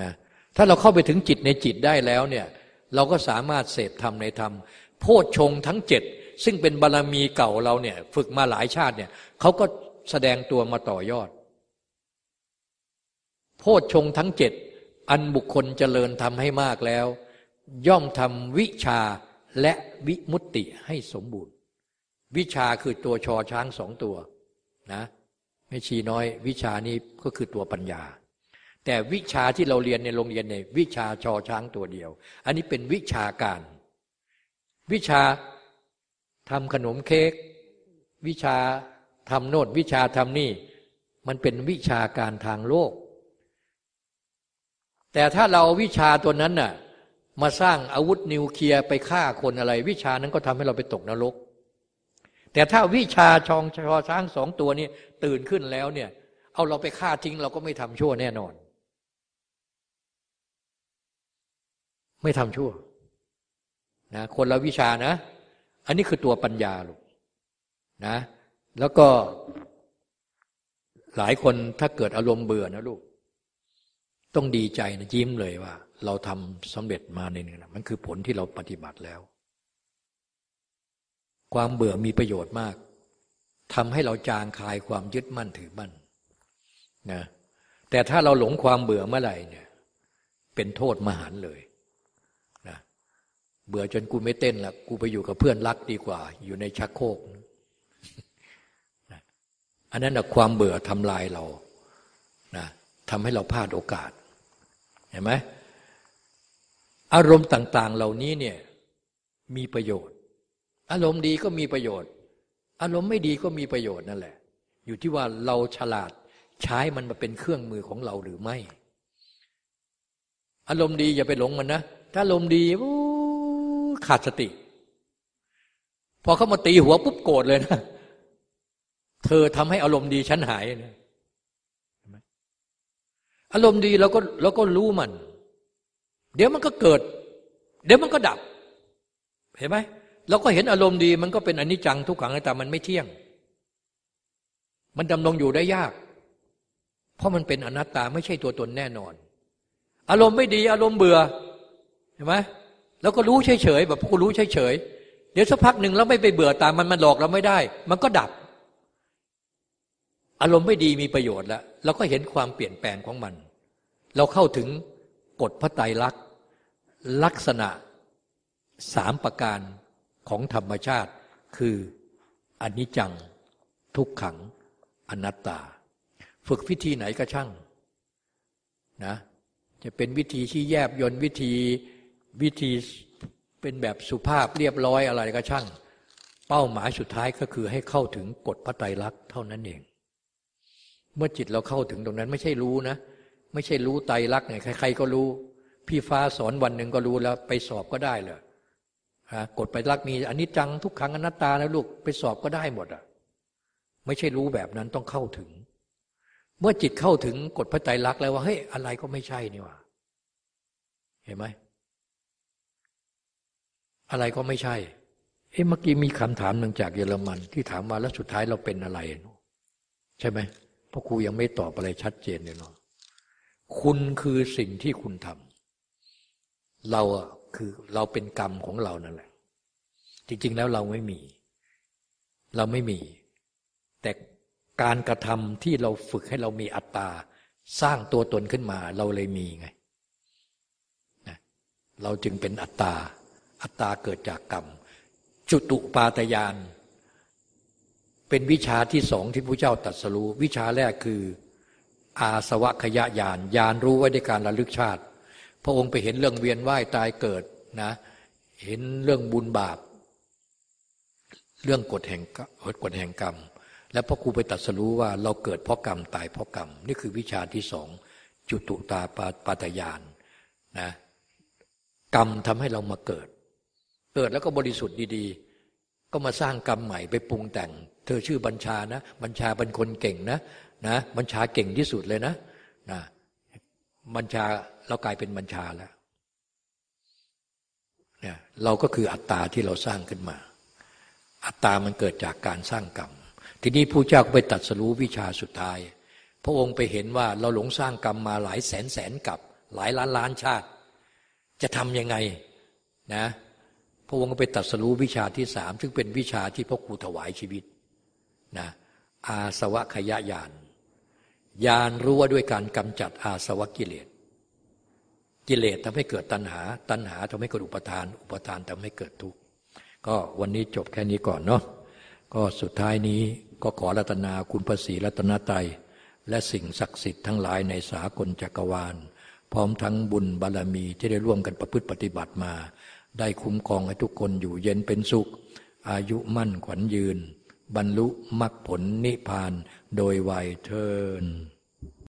นะถ้าเราเข้าไปถึงจิตในจิตได้แล้วเนี่ย เราก็สามารถเสพธรรมในธรรม โพชฌงทั้งเจ็ดซึ่งเป็นบารรมีเก่าเราเนี่ย ฝึกมาหลายชาติเนี่ยเขาก็แสดงตัวมาต่อยอด โพชฌงทั้งเจ็ดอันบุคคลเจริญทำให้มากแล้ว ย่อมทำวิชาและวิมุตติให้สมบูรณ์ วิชาคือตัวชอช้างสองตัวนะไม่ชีน้อย วิชานี้ก็คือตัวปัญญา แต่วิชาที่เราเรียนในโรงเรียนในวิชาชอช้างตัวเดียว อันนี้เป็นวิชาการ วิชาทำขนมเค้กวิชาทำโนดวิชาทำนี่ มันเป็นวิชาการทางโลก แต่ถ้าเราวิชาตัวนั้นน่ะมาสร้างอาวุธนิวเคลียร์ไปฆ่าคนอะไร วิชานั้นก็ทำให้เราไปตกนรก แต่ถ้าวิชาชองชอช้างสองตัวนี้ตื่นขึ้นแล้วเนี่ย เอาเราไปฆ่าทิ้งเราก็ไม่ทำชั่วแน่นอน ไม่ทำชั่ว นะคนละวิชานะ อันนี้คือตัวปัญญาลูกนะ แล้วก็ หลายคนถ้าเกิดอารมณ์เบื่อนะลูก ต้องดีใจนะยิ้มเลยว่า เราทำสำเร็จมาในนึงนะมันคือผลที่เราปฏิบัติแล้ว ความเบื่อมีประโยชน์มากทำให้เราจางคลายความยึดมั่นถือมั่นนะแต่ถ้าเราหลงความเบื่อเมื่อไหร่เนี่ย เป็นโทษมหันเลย เบื่อจนกูไม่เต้นละกูไปอยู่กับเพื่อนรักดีกว่า อยู่ในชักโครกอันนั้นนะความเบื่อทำลายเรานะทำให้เราพลาดโอกาส เห็นไหมอารมณ์ต่าง ๆ เหล่านี้เนี่ยมีประโยชน์ อารมณ์ดีก็มีประโยชน์ อารมณ์ไม่ดีก็มีประโยชน์นั่นแหละ อยู่ที่ว่าเราฉลาดใช้มันมาเป็นเครื่องมือของเราหรือไม่ อารมณ์ดีอย่าไปหลงมันนะ ถ้าอารมณ์ดี ขาดสติ พอเขามาตีหัวปุ๊บโกรธเลยนะ เธอทำให้อารมณ์ดีฉันหายนะอารมณ์ดีเราก็เราก็รู้มัน เดี๋ยวมันก็เกิด เดี๋ยวมันก็ดับ เห็นไหมเราก็เห็นอารมณ์ดีมันก็เป็นอนิจจังทุกขังแต่มันไม่เที่ยง มันดำรงอยู่ได้ยาก เพราะมันเป็นอนัตตาไม่ใช่ตัวตนแน่นอน อารมณ์ไม่ดี อารมณ์เบื่อเห็นไหม แล้วก็รู้เฉยๆแบบผู้รู้เฉยๆเดี๋ยวสักพักหนึ่งแล้วไม่ไปเบื่อตามมันมันหลอกเราไม่ได้ มันก็ดับ อารมณ์ไม่ดีมีประโยชน์แล้วเราก็เห็นความเปลี่ยนแปลงของมัน เราเข้าถึงกฎพระไตรลักษณ์ลักษณะสามประการของธรรมชาติ คืออนิจจัง ทุกขัง อนัตตา ฝึกวิธีไหนก็ช่างนะจะเป็นวิธีที่แยบยนวิธี วิธีเป็นแบบสุภาพเรียบร้อยอะไรก็ช่าง เป้าหมายสุดท้ายก็คือให้เข้าถึงกฎพระไตรลักษณ์เท่านั้นเอง เมื่อจิตเราเข้าถึงตรงนั้นไม่ใช่รู้นะ ไม่ใช่รู้ไตรลักษณ์ไงใครๆก็รู้ พี่ฟ้าสอนวันหนึ่งก็รู้แล้วไปสอบก็ได้เลยกฎไปรักมีอันนี้จังทุกครั้งอนัตตานะลูกไปสอบก็ได้หมดอะไม่ใช่รู้แบบนั้นต้องเข้าถึง เมื่อจิตเข้าถึงกฎพระไตรลักษณ์แล้วว่าเฮ้ยอะไรก็ไม่ใช่นี่ว่า เห็นไหม อะไรก็ไม่ใช่ เอ้เมื่อกี้มีคำถามหนึ่งจากเยอรมัน ที่ถามมาแล้วสุดท้ายเราเป็นอะไร ใช่ไหมเพราะครูยังไม่ตอบอะไรชัดเจนเลยเนาะคุณคือสิ่งที่คุณทำเราอะคือเราเป็นกรรมของเรานั่นแหละ จริง ๆ แล้วเราไม่มี เราไม่มี แต่การกระทำที่เราฝึกให้เรามีอัตตา สร้างตัวตนขึ้นมา เราเลยมีไงเราจึงเป็นอัตตา อัตตาเกิดจากกรรม จุตุปาตยาน เป็นวิชาที่สองที่พระเจ้าตรัสรู้ วิชาแรกคือ อาสวะขยะยานยานรู้ไว้ในการระลึกชาติ พระองค์ไปเห็นเรื่องเวียนว่ายตายเกิดนะ เห็นเรื่องบุญบาป เรื่องกฎแห่งกฎแห่งกรรม แล้วพระครูไปตัดสรู้ว่าเราเกิดเพราะกรรมตายเพราะกรรม นี่คือวิชาที่สองจุตุตาปาปาตยานนะกรรมทำให้เรามาเกิด เกิดแล้วก็บริสุทธิ์ดีๆ ก็มาสร้างกรรมใหม่ไปปรุงแต่ง เธอชื่อบัญชานะ บัญชาเป็นคนเก่งนะนะบัญชาเก่งที่สุดเลยนะนะบัญชาเรากลายเป็นบัญชาแล้วเนี่ยเราก็คืออัตตาที่เราสร้างขึ้นมา อัตตามันเกิดจากการสร้างกรรม ทีนี้ผู้เจ้าก็ไปตัดสรู้วิชาสุดท้าย พระองค์ไปเห็นว่าเราหลงสร้างกรรมมาหลายแสนแสนกับ หลายล้านล้านชาติ จะทำยังไงนะ พระองค์ก็ไปตัดสรู้วิชาที่สามซึ่งเป็นวิชาที่พระครูถวายชีวิตนะอาสวะขยะยานยานรู้ว่าด้วยการกำจัดอาสวะกิเลส กิเลสทำให้เกิดตัณหา ตัณหาทำให้เกิดอุปทาน อุปทานทำให้เกิดทุกข์ก็วันนี้จบแค่นี้ก่อนเนาะก็สุดท้ายนี้ก็ขอรัตนาคุณพระศรีรัตนตรัยและสิ่งศักดิ์สิทธิ์ทั้งหลายในสากลจักรวาล พร้อมทั้งบุญบารรมีที่ได้ร่วมกันประพฤติปฏิบัติมา ได้คุ้มครองให้ทุกคนอยู่เย็นเป็นสุข อายุมั่นขวัญยืน บรรลุมรรคผลนิพพานโดยไวยเทิน